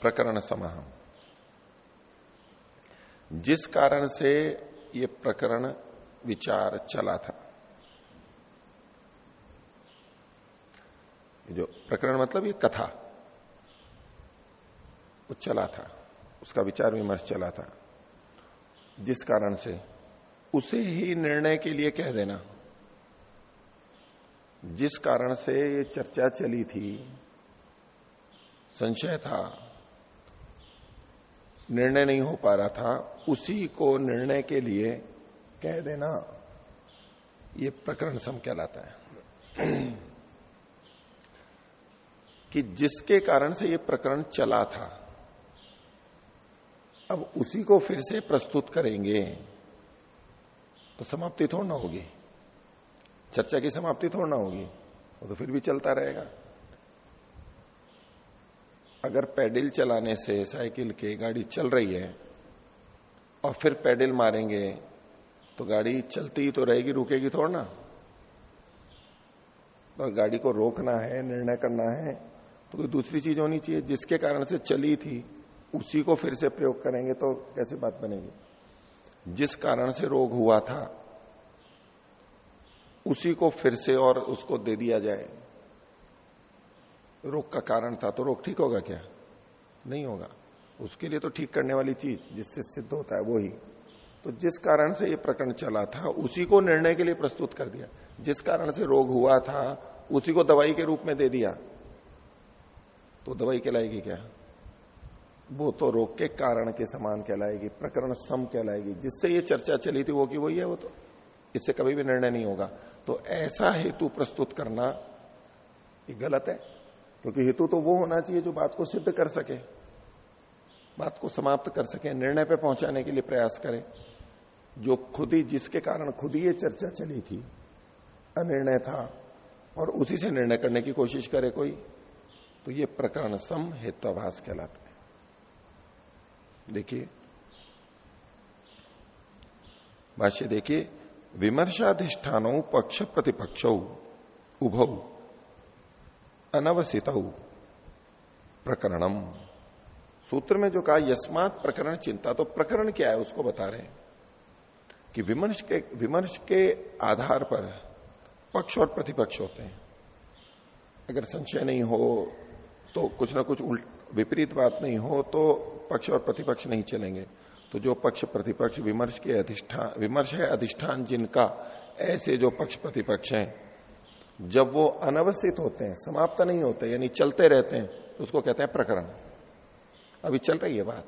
प्रकरण समाह जिस कारण से ये प्रकरण विचार चला था। जो प्रकरण मतलब ये कथा, वो चला था, उसका विचार विमर्श चला था। जिस कारण से, उसे ही निर्णय के लिए कह देना। जिस कारण से ये चर्चा चली थी, संशय था, निर्णय नहीं हो पा रहा था, उसी को निर्णय के लिए कह देना, ये प्रकरण सम कहलाता है। [clears throat] कि जिसके कारण से ये प्रकरण चला था, अब उसी को फिर से प्रस्तुत करेंगे तो समाप्ति थोड़ा ना होगी। चर्चा की समाप्ति थोड़ा ना होगी, वो तो फिर भी चलता रहेगा। अगर पैडल चलाने से साइकिल के गाड़ी चल रही है और फिर पैडल मारेंगे तो गाड़ी चलती ही तो रहेगी, रुकेगी थोड़ा ना। तो गाड़ी को रोकना है, निर्णय करना है तो कोई दूसरी चीज़ होनी चाहिए, जिसके कारण से चली थी, उसी को फिर से प्रयोग करेंगे तो कैसे बात बनेगी? जिस कारण से रोग हुआ था उसी को फिर से और उसको दे दिया जाए। रोग का कारण था तो रोग ठीक होगा क्या? नहीं होगा। उसके लिए तो ठीक करने वाली चीज़ जिससे सिद्ध होता है वो ही तो जिस कारण से ये प्रकरण चला था, उसी को निर्णय के लिए प्रस्तुत कर दिया। जिस कारण से रोग हुआ था, उसी को दवाई के रूप में दे दिया। तो दवाई कहलाएगी क्या? वो तो रोग के कारण के समान कहलाएगी, प्रकरण सम कहलाएगी। जिससे ये चर्चा चली थी वो की वही है वो तो। इससे कभी भी निर्णय नहीं होगा। तो ऐसा हेतु प्रस्तुत करना ये गलत है, क्योंकि हेतु तो वो होना चाहिए जो बात को सिद्ध कर सके, बात को समाप्त कर सके, निर्णय पे पहुँचाने के लिए प्रयास करे। जो खुद ही, जिसके कारण खुद ही ये चर्चा चली थी, अनिर्णय था, और उसी से निर्णय करने की कोशिश करे कोई तो ये प्रकरण सम हेत्वाभास कहलाता है। देखिए, भाष्य देखिए विमर्शाधिष्ठानों पक्ष प्रतिपक्ष उभौ अनवसित प्रकरणम सूत्र में जो कहा, यस्मात प्रकरण चिंता तो प्रकरण क्या है उसको बता रहे हैं कि विमर्श के विमर्श के आधार पर पक्ष और प्रतिपक्ष होते हैं। अगर संशय नहीं हो तो कुछ ना कुछ उल्ट, विपरीत बात नहीं हो तो पक्ष और प्रतिपक्ष नहीं चलेंगे। तो जो पक्ष प्रतिपक्ष विमर्श के अधिष्ठान विमर्श है, अधिष्ठान जिनका, ऐसे जो पक्ष प्रतिपक्ष हैं, जब वो अनवस्थित होते हैं, समाप्त नहीं होते, यानी चलते रहते हैं तो उसको कहते हैं प्रकरण। अभी चल रही है बात।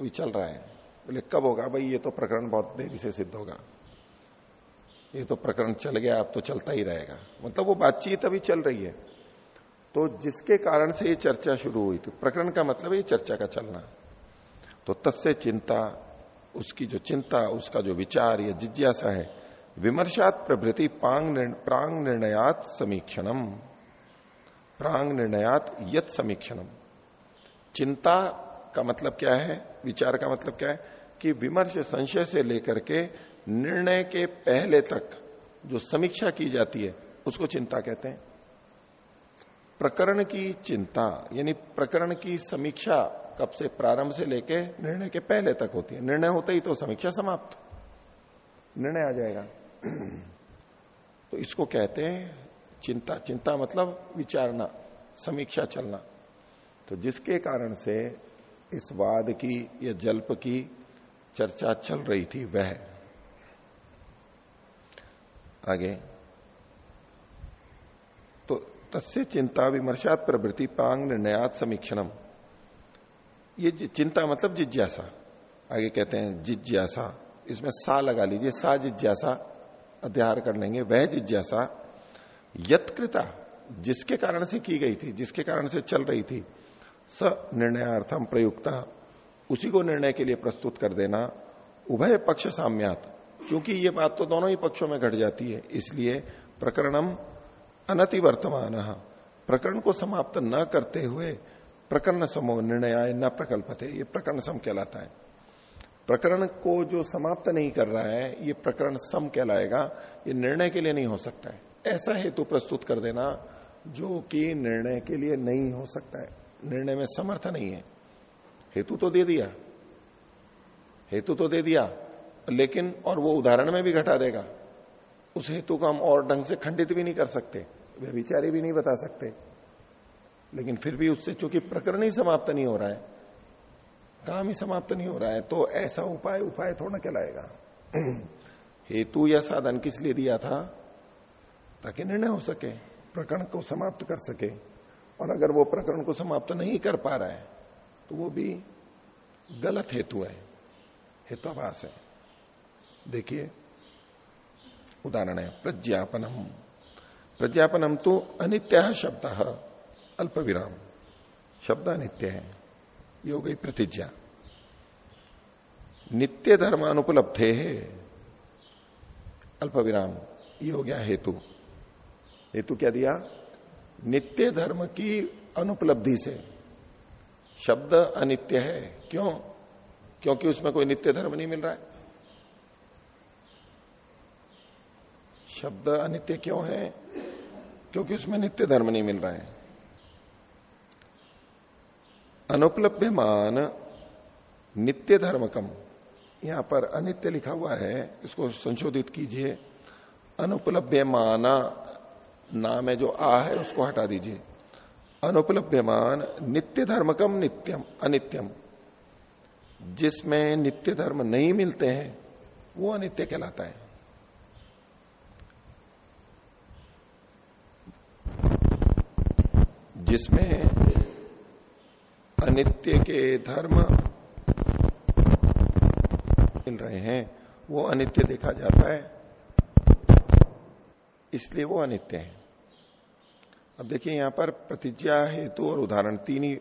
अभी चल रहा है। बोले, कब होगा? भाई, ये तो प्रकरण बहुत देरी से सिद्ध होगा। ये तो प्रकरण चल गया, अब तो चलता ही रहेगा। मतलब वो बातचीत अभी चल रही है। तो जिसके कारण से ये चर्चा शुरू हुई थी प्रकरण का मतलब ये चर्चा का चलना। तो तस्य चिंता, उसकी जो चिंता, उसका जो विचार, या जिज्ञासा है, विमर्शात प्रभृति पांग प्रांग निर्णयात समीक्षणम। प्रांग निर्णयात यत समीक्षणम। चिंता का मतलब क्या है? विचार का मतलब क्या है? कि विमर्श संशय से लेकर के निर्णय के पहले तक जो समीक्षा की जाती है, उसको चिंता कहते हैं। प्रकरण की चिंता, यानी प्रकरण की समीक्षा कब से प्रारंभ से लेके निर्णय के पहले तक होती है। निर्णय होते ही तो समीक्षा समाप्त। निर्णय आ जाएगा। [clears throat] तो इसको कहते हैं चिंता। चिंता मतलब विचारना, समीक्षा चलना। तो जिसके कारण से इस वाद की या जल्प की चर्चा चल रही थी वह आगे। तो तस्य चिंता विमर्शात प्रवृत्ति पांग निर्णयात समीक्षणम। ये चिंता मतलब जिज्ञासा। आगे कहते हैं, जिज्ञासा। इसमें सा लगा लीजिए, सा जिज्ञासा अध्यार कर लेंगे। वह जिज्ञासा यत्कृता, जिसके कारण से की गई थी, जिसके कारण से चल रही थी, स निर्णयार्थम प्रयुक्ता, उसी को निर्णय के लिए प्रस्तुत कर देना, उभय पक्ष साम्यात। क्योंकि ये बात तो दोनों ही पक्षों में घट जाती है, इसलिए प्रकरणम अनतिवर्तमान। प्रकरण को समाप्त न करते हुए प्रकरण समूह निर्णय न प्रकल्प थे ये प्रकरण सम कहलाता है। प्रकरण को जो समाप्त नहीं कर रहा है, ये प्रकरण सम कहलाएगा, ये निर्णय के लिए नहीं हो सकता है। ऐसा हेतु प्रस्तुत कर देना जो कि निर्णय के लिए नहीं हो सकता है। निर्णय में समर्थ नहीं है। हेतु तो दे दिया। हेतु तो दे दिया, लेकिन और वो उदाहरण में भी घटा देगा। उस हेतु को हम और ढंग से खंडित भी नहीं कर सकते वे विचारी भी नहीं बता सकते। लेकिन फिर भी उससे चूँकि प्रकरण ही समाप्त नहीं हो रहा है, काम ही समाप्त नहीं हो रहा है तो ऐसा उपाय उपाय थोड़ा कहलाएगा। [clears throat] हेतु या साधन किस लिए दिया था? ताकि निर्णय हो सके, प्रकरण को समाप्त कर सके, और अगर वो प्रकरण को समाप्त नहीं कर पा रहा है तो वो भी गलत हेतु है हेतुभास है। देखिए, उदाहरण है, प्रज्ञापनम। प्रज्ञापनम तो अनित्य शब्द। अल्प विराम शब्द अनित्य है। ये हो गई प्रतिज्ञा। नित्य धर्मानुपलब्धे है। अल्प विराम ये हो गया हेतु। हेतु क्या दिया? नित्य धर्म की अनुपलब्धि से। शब्द अनित्य है। क्यों? क्योंकि उसमें कोई नित्य धर्म नहीं मिल रहा है। शब्द अनित्य क्यों है? क्योंकि उसमें नित्य धर्म नहीं मिल रहा है। अनुपलभ्यमान नित्य धर्मकम। यहाँ पर अनित्य लिखा हुआ है, इसको संशोधित कीजिए। अनुपलभ्यमाना नाम है जो आ है, उसको हटा दीजिए। अनुपलभ्यमान नित्य धर्मकम नित्यम, अनित्यम। जिसमें नित्य धर्म नहीं मिलते हैं, वो अनित्य कहलाता है। जिसमें अनित्य के धर्म मिल रहे हैं, वो अनित्य देखा जाता है, इसलिए वो अनित्य है। अब देखिए, यहाँ पर प्रतिज्ञा हेतु और उदाहरण तीन ही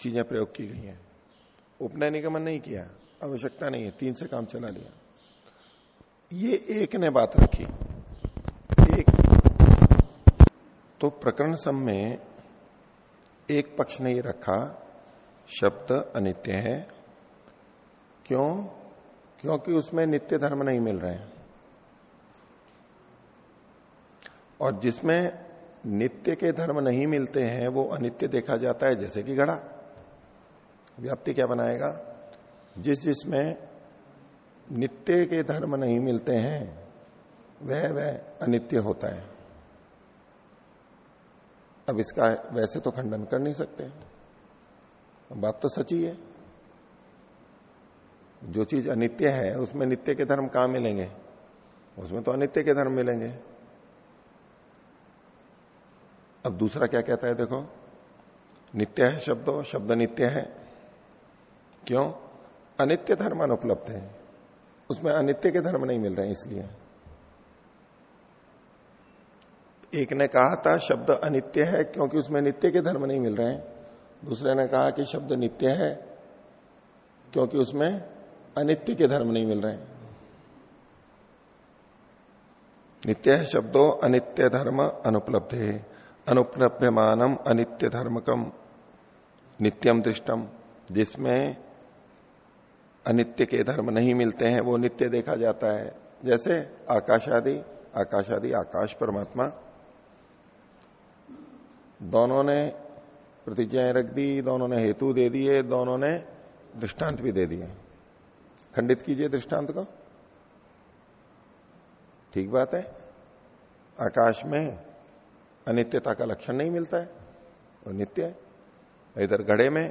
चीज़ें प्रयोग की गई हैं। उपनय निगमन नहीं किया, आवश्यकता नहीं है, तीन से काम चला लिया। ये एक ने बात रखी। एक तो प्रकरण सम में एक पक्ष ने ये रखा शब्द अनित्य है। क्यों? क्योंकि उसमें नित्य धर्म नहीं मिल रहे हैं। और जिसमें नित्य के धर्म नहीं मिलते हैं, वो अनित्य देखा जाता है, जैसे कि घड़ा। व्याप्ति क्या बनाएगा? जिस जिसमें नित्य के धर्म नहीं मिलते हैं, वह वह अनित्य होता है। अब इसका वैसे तो खंडन कर नहीं सकते। बात तो सच्ची है। जो चीज़ अनित्य है, उसमें नित्य के धर्म कहाँ मिलेंगे? उसमें तो अनित्य के धर्म मिलेंगे। अब दूसरा क्या कहता है, देखो, नित्य है शब्दों, शब्द नित्य है। क्यों? अनित्य धर्म अनुपलब्ध है। उसमें अनित्य के धर्म नहीं मिल रहे हैं, इसलिए। एक ने कहा था, शब्द अनित्य है क्योंकि उसमें नित्य के धर्म नहीं मिल रहे हैं। दूसरे ने कहा कि शब्द नित्य है, क्योंकि उसमें अनित्य के धर्म नहीं मिल रहे हैं। नित्य शब्दों, अनित्य धर्म अनुपलब्ध है अनुप्लभ्यमानम अनित्य धर्मकम, नित्यम दृष्टम। जिसमें अनित्य के धर्म नहीं मिलते हैं, वो नित्य देखा जाता है। जैसे आकाश आदि आकाश आदि आकाश परमात्मा। दोनों ने प्रतिज्ञाएँ रख दी, दोनों ने हेतु दे दिए, दोनों ने दृष्टांत भी दे दिए। खंडित कीजिए दृष्टांत को। ठीक बात है। आकाश में अनित्यता का लक्षण नहीं मिलता है, वो नित्य है। इधर घड़े में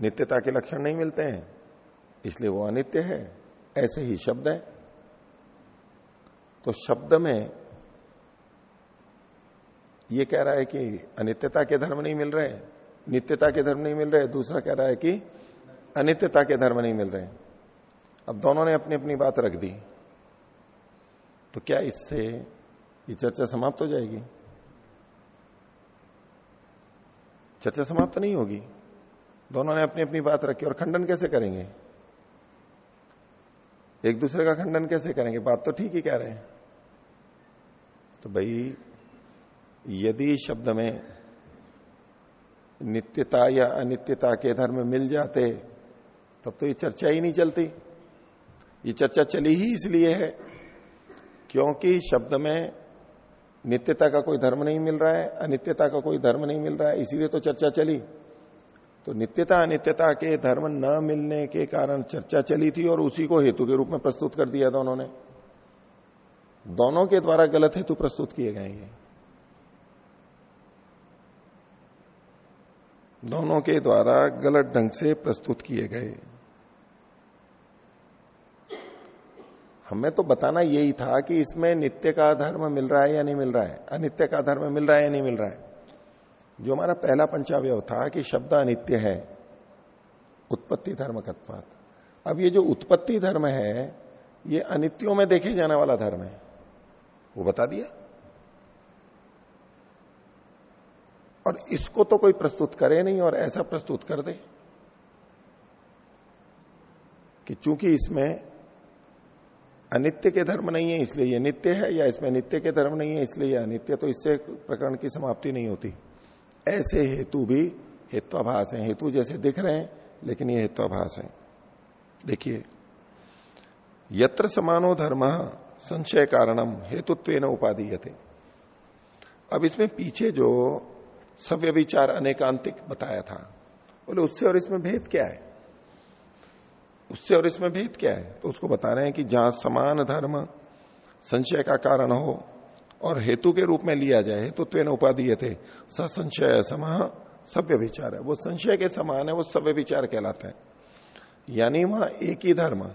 नित्यता के लक्षण नहीं मिलते हैं, इसलिए वो अनित्य है, ऐसे ही शब्द है। तो शब्द में ये कह रहा है कि अनित्यता के धर्म नहीं मिल रहे, नित्यता के धर्म नहीं मिल रहे, दूसरा कह रहा है कि अनित्यता के धर्म नहीं मिल रहे। अब दोनों ने अपनी अपनी बात रख दी। तो क्या इससे ये चर्चा समाप्त हो जाएगी? चर्चा समाप्त नहीं होगी। दोनों ने अपनी अपनी बात रखी, और खंडन कैसे करेंगे? एक दूसरे का खंडन कैसे करेंगे? बात तो ठीक ही कह रहे हैं। तो भाई यदि शब्द में नित्यता या अनित्यता के धर्म मिल जाते, तब तो ये चर्चा ही नहीं चलती। ये चर्चा चली ही इसलिए है, क्योंकि शब्द में नित्यता का कोई धर्म नहीं मिल रहा है, अनित्यता का कोई धर्म नहीं मिल रहा है, इसीलिए तो चर्चा चली। तो नित्यता अनित्यता के धर्म न मिलने के कारण चर्चा चली थी और उसी को हेतु के रूप में प्रस्तुत कर दिया दोनों ने दोनों के द्वारा गलत हेतु प्रस्तुत किए गए ये दोनों के द्वारा गलत ढंग से प्रस्तुत किए गए। हमें तो बताना यही था कि इसमें नित्य का धर्म मिल रहा है या नहीं मिल रहा है, अनित्य का धर्म मिल रहा है या नहीं मिल रहा है। जो हमारा पहला पंचावय था कि शब्द अनित्य है, उत्पत्ति धर्म कत्वात अब ये जो उत्पत्ति धर्म है, ये अनित्यों में देखे जाने वाला धर्म है। वो बता दिया? और इसको तो कोई प्रस्तुत करे नहीं और ऐसा प्रस्तुत कर दे कि चूँकि इसमें अनित्य के धर्म नहीं है, इसलिए ये नित्य है, या इसमें नित्य के धर्म नहीं है, इसलिए ये अनित्य तो इससे प्रकरण की समाप्ति नहीं होती। ऐसे हेतु भी हेत्वाभास है। हेतु जैसे दिख रहे हैं, लेकिन ये हेत्वाभास है। देखिए, यत्र समानो धर्म संशय कारणम हेतुत्व उपाधि अब इसमें पीछे जो सव्य विचार अनेकांतिक बताया था। बोले, उससे और इसमें भेद क्या है? उससे और इसमें भेद क्या है? तो उसको बता रहे हैं कि जहाँ समान धर्म संशय का कारण हो और हेतु के रूप में लिया जाए तो उपाधि थे ससंशय समा सभ्य विचार है। वो संशय के समान है, वो सभ्य विचार कहलाता है। यानी वहाँ एक ही धर्म,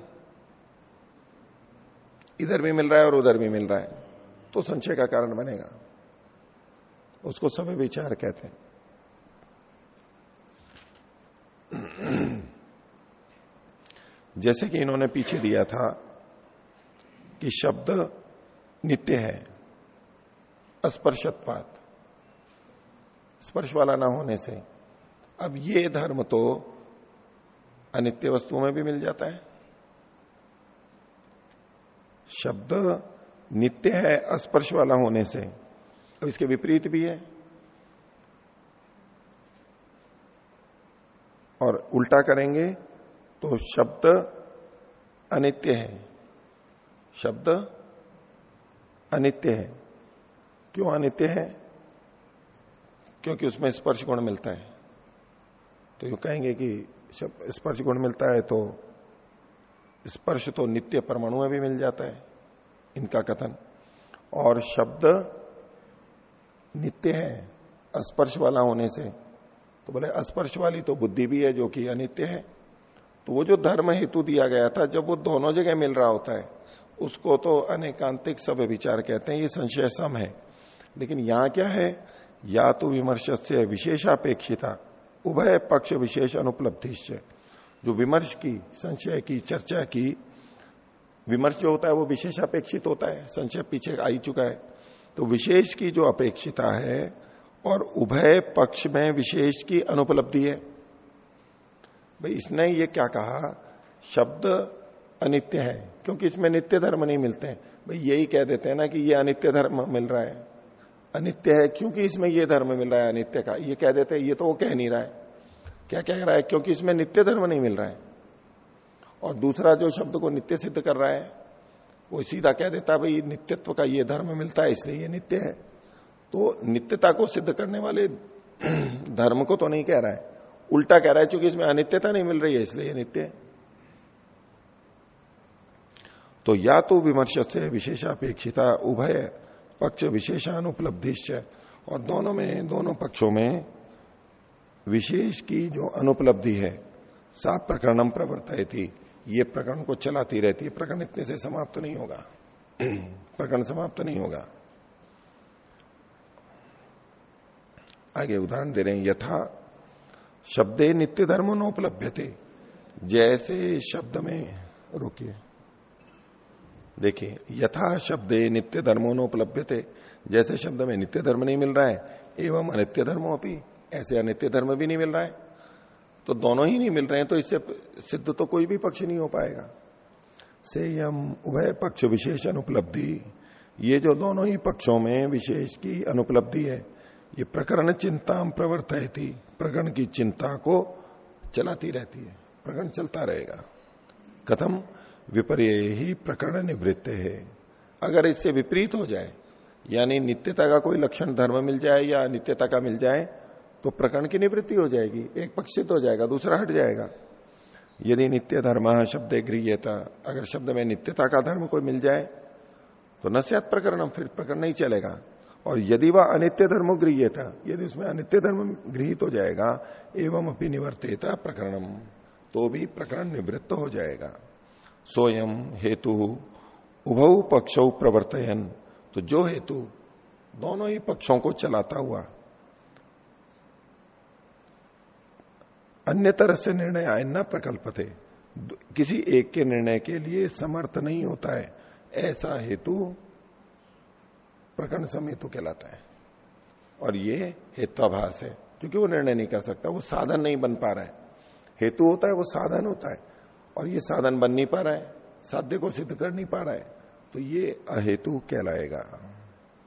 इधर भी मिल रहा है और उधर भी मिल रहा है तो संशय का कारण बनेगा। उसको सभ्य विचार कहते हैं। जैसे कि इन्होंने पीछे दिया था कि शब्द नित्य है, अस्पर्शत्वात। स्पर्श वाला ना होने से। अब ये धर्म तो अनित्य वस्तुओं में भी मिल जाता है। शब्द नित्य है स्पर्श वाला होने से। अब इसके विपरीत भी है। और उल्टा करेंगे तो शब्द अनित्य है। शब्द अनित्य है। क्यों अनित्य है? क्योंकि उसमें स्पर्श गुण मिलता है। तो यू कहेंगे कि स्पर्श गुण मिलता है तो स्पर्श तो नित्य परमाणु में भी मिल जाता है। इनका कथन। और शब्द नित्य है स्पर्श वाला होने से। तो बोले स्पर्श वाली तो बुद्धि भी है जो कि अनित्य है। तो वो जो धर्म हेतु दिया गया था, जब वो दोनों जगह मिल रहा होता है, उसको तो अनेकांतिक सब विचार कहते हैं, ये संशय सम है। लेकिन यहाँ क्या है, या तो विमर्श से विशेषापेक्षिता उभय पक्ष विशेष अनुपलब्धि जो विमर्श की, संशय की, चर्चा की, विमर्श जो होता है, वो विशेषापेक्षित होता है, संशय पीछे आ ही चुका है। तो विशेष की जो अपेक्षिता है और उभय पक्ष में विशेष की अनुपलब्धि है। भाई, इसने ये क्या कहा? शब्द अनित्य है, क्योंकि इसमें नित्य धर्म नहीं मिलते हैं। भाई, यही कह देते हैं ना कि ये अनित्य धर्म मिल रहा है। अनित्य है क्योंकि इसमें ये धर्म मिल रहा है, अनित्य का। ये कह देते हैं, ये तो वो कह नहीं रहा है। क्या कह रहा है? क्योंकि इसमें नित्य धर्म नहीं मिल रहा है। और दूसरा जो शब्द को नित्य सिद्ध कर रहा है वो सीधा कह देता है, भाई, नित्यत्व का ये धर्म मिलता है, इसलिए ये नित्य है। तो नित्यता को सिद्ध करने वाले [clears throat] धर्म को तो नहीं कह रहा है। उल्टा कह रहा है क्योंकि इसमें अनित्यता नहीं मिल रही है, इसलिए नित्य है। तो या तो विमर्श से विशेषापेक्षिता उभय पक्ष विशेषानुपलब्धिश्च। और दोनों में, दोनों पक्षों में विशेष की जो अनुपलब्धि है, सा प्रकरणम प्रवर्तयती। ये प्रकरण को चलाती रहती है। प्रकरण इतने से समाप्त तो नहीं होगा। [clears throat] प्रकरण समाप्त तो नहीं होगा। आगे उदाहरण दे रहे हैं। यथा शब्दे नित्य धर्मो नोपलभ्य थे जैसे शब्द में रुकिए। देखिए यथा शब्दे नित्य धर्मो नोपलभ्य थे जैसे शब्द में नित्य धर्म नहीं मिल रहा है एवं अनित्य धर्मो अपनी ऐसे अनित्य धर्म भी नहीं मिल रहा है। तो दोनों ही नहीं मिल रहे हैं तो इससे सिद्ध तो कोई भी पक्ष नहीं हो पाएगा। से यम उभय पक्ष विशेष अनुपलब्धि। ये जो दोनों ही पक्षों में विशेष की अनुपलब्धि है, ये प्रकरण चिंता प्रवर्त प्रकरण की चिंता को चलाती रहती है प्रकरण चलता रहेगा। कथम विपर्य ही प्रकरण निवृत्त है। अगर इससे विपरीत हो जाए, यानी नित्यता का कोई लक्षण धर्म मिल जाए या नित्यता का मिल जाए तो प्रकरण की निवृत्ति हो जाएगी, एक पक्षित हो जाएगा, दूसरा हट जाएगा। यदि नित्य धर्म शब्द गृहता अगर शब्द में नित्यता का धर्म कोई मिल जाए तो न से प्रकरण फिर प्रकरण नहीं चलेगा। और यदि वह अनित्य धर्म गृह था यदि उसमें अनित्य धर्म गृहित हो जाएगा, एवं अपनी निवर्तेता प्रकरणम तो भी प्रकरण निवृत्त हो जाएगा। सोयम हेतु उभव पक्ष प्रवर्तयन तो जो हेतु दोनों ही पक्षों को चलाता हुआ अन्य तरह से निर्णय आय न प्रकल्प थे। किसी एक के निर्णय के लिए समर्थ नहीं होता है। ऐसा हेतु प्रकरण समेतु कहलाता है। और ये हेत्वाभास है, क्योंकि वो निर्णय नहीं कर सकता, वो साधन नहीं बन पा रहा है। हेतु होता है, वो साधन होता है, और ये साधन बन नहीं पा रहा है, साध्य को सिद्ध कर नहीं पा रहा है तो ये अहेतु कहलाएगा।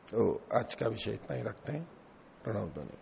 तो आज का विषय इतना ही रखते हैं। प्रणव ध्वनि।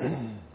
mm [clears throat]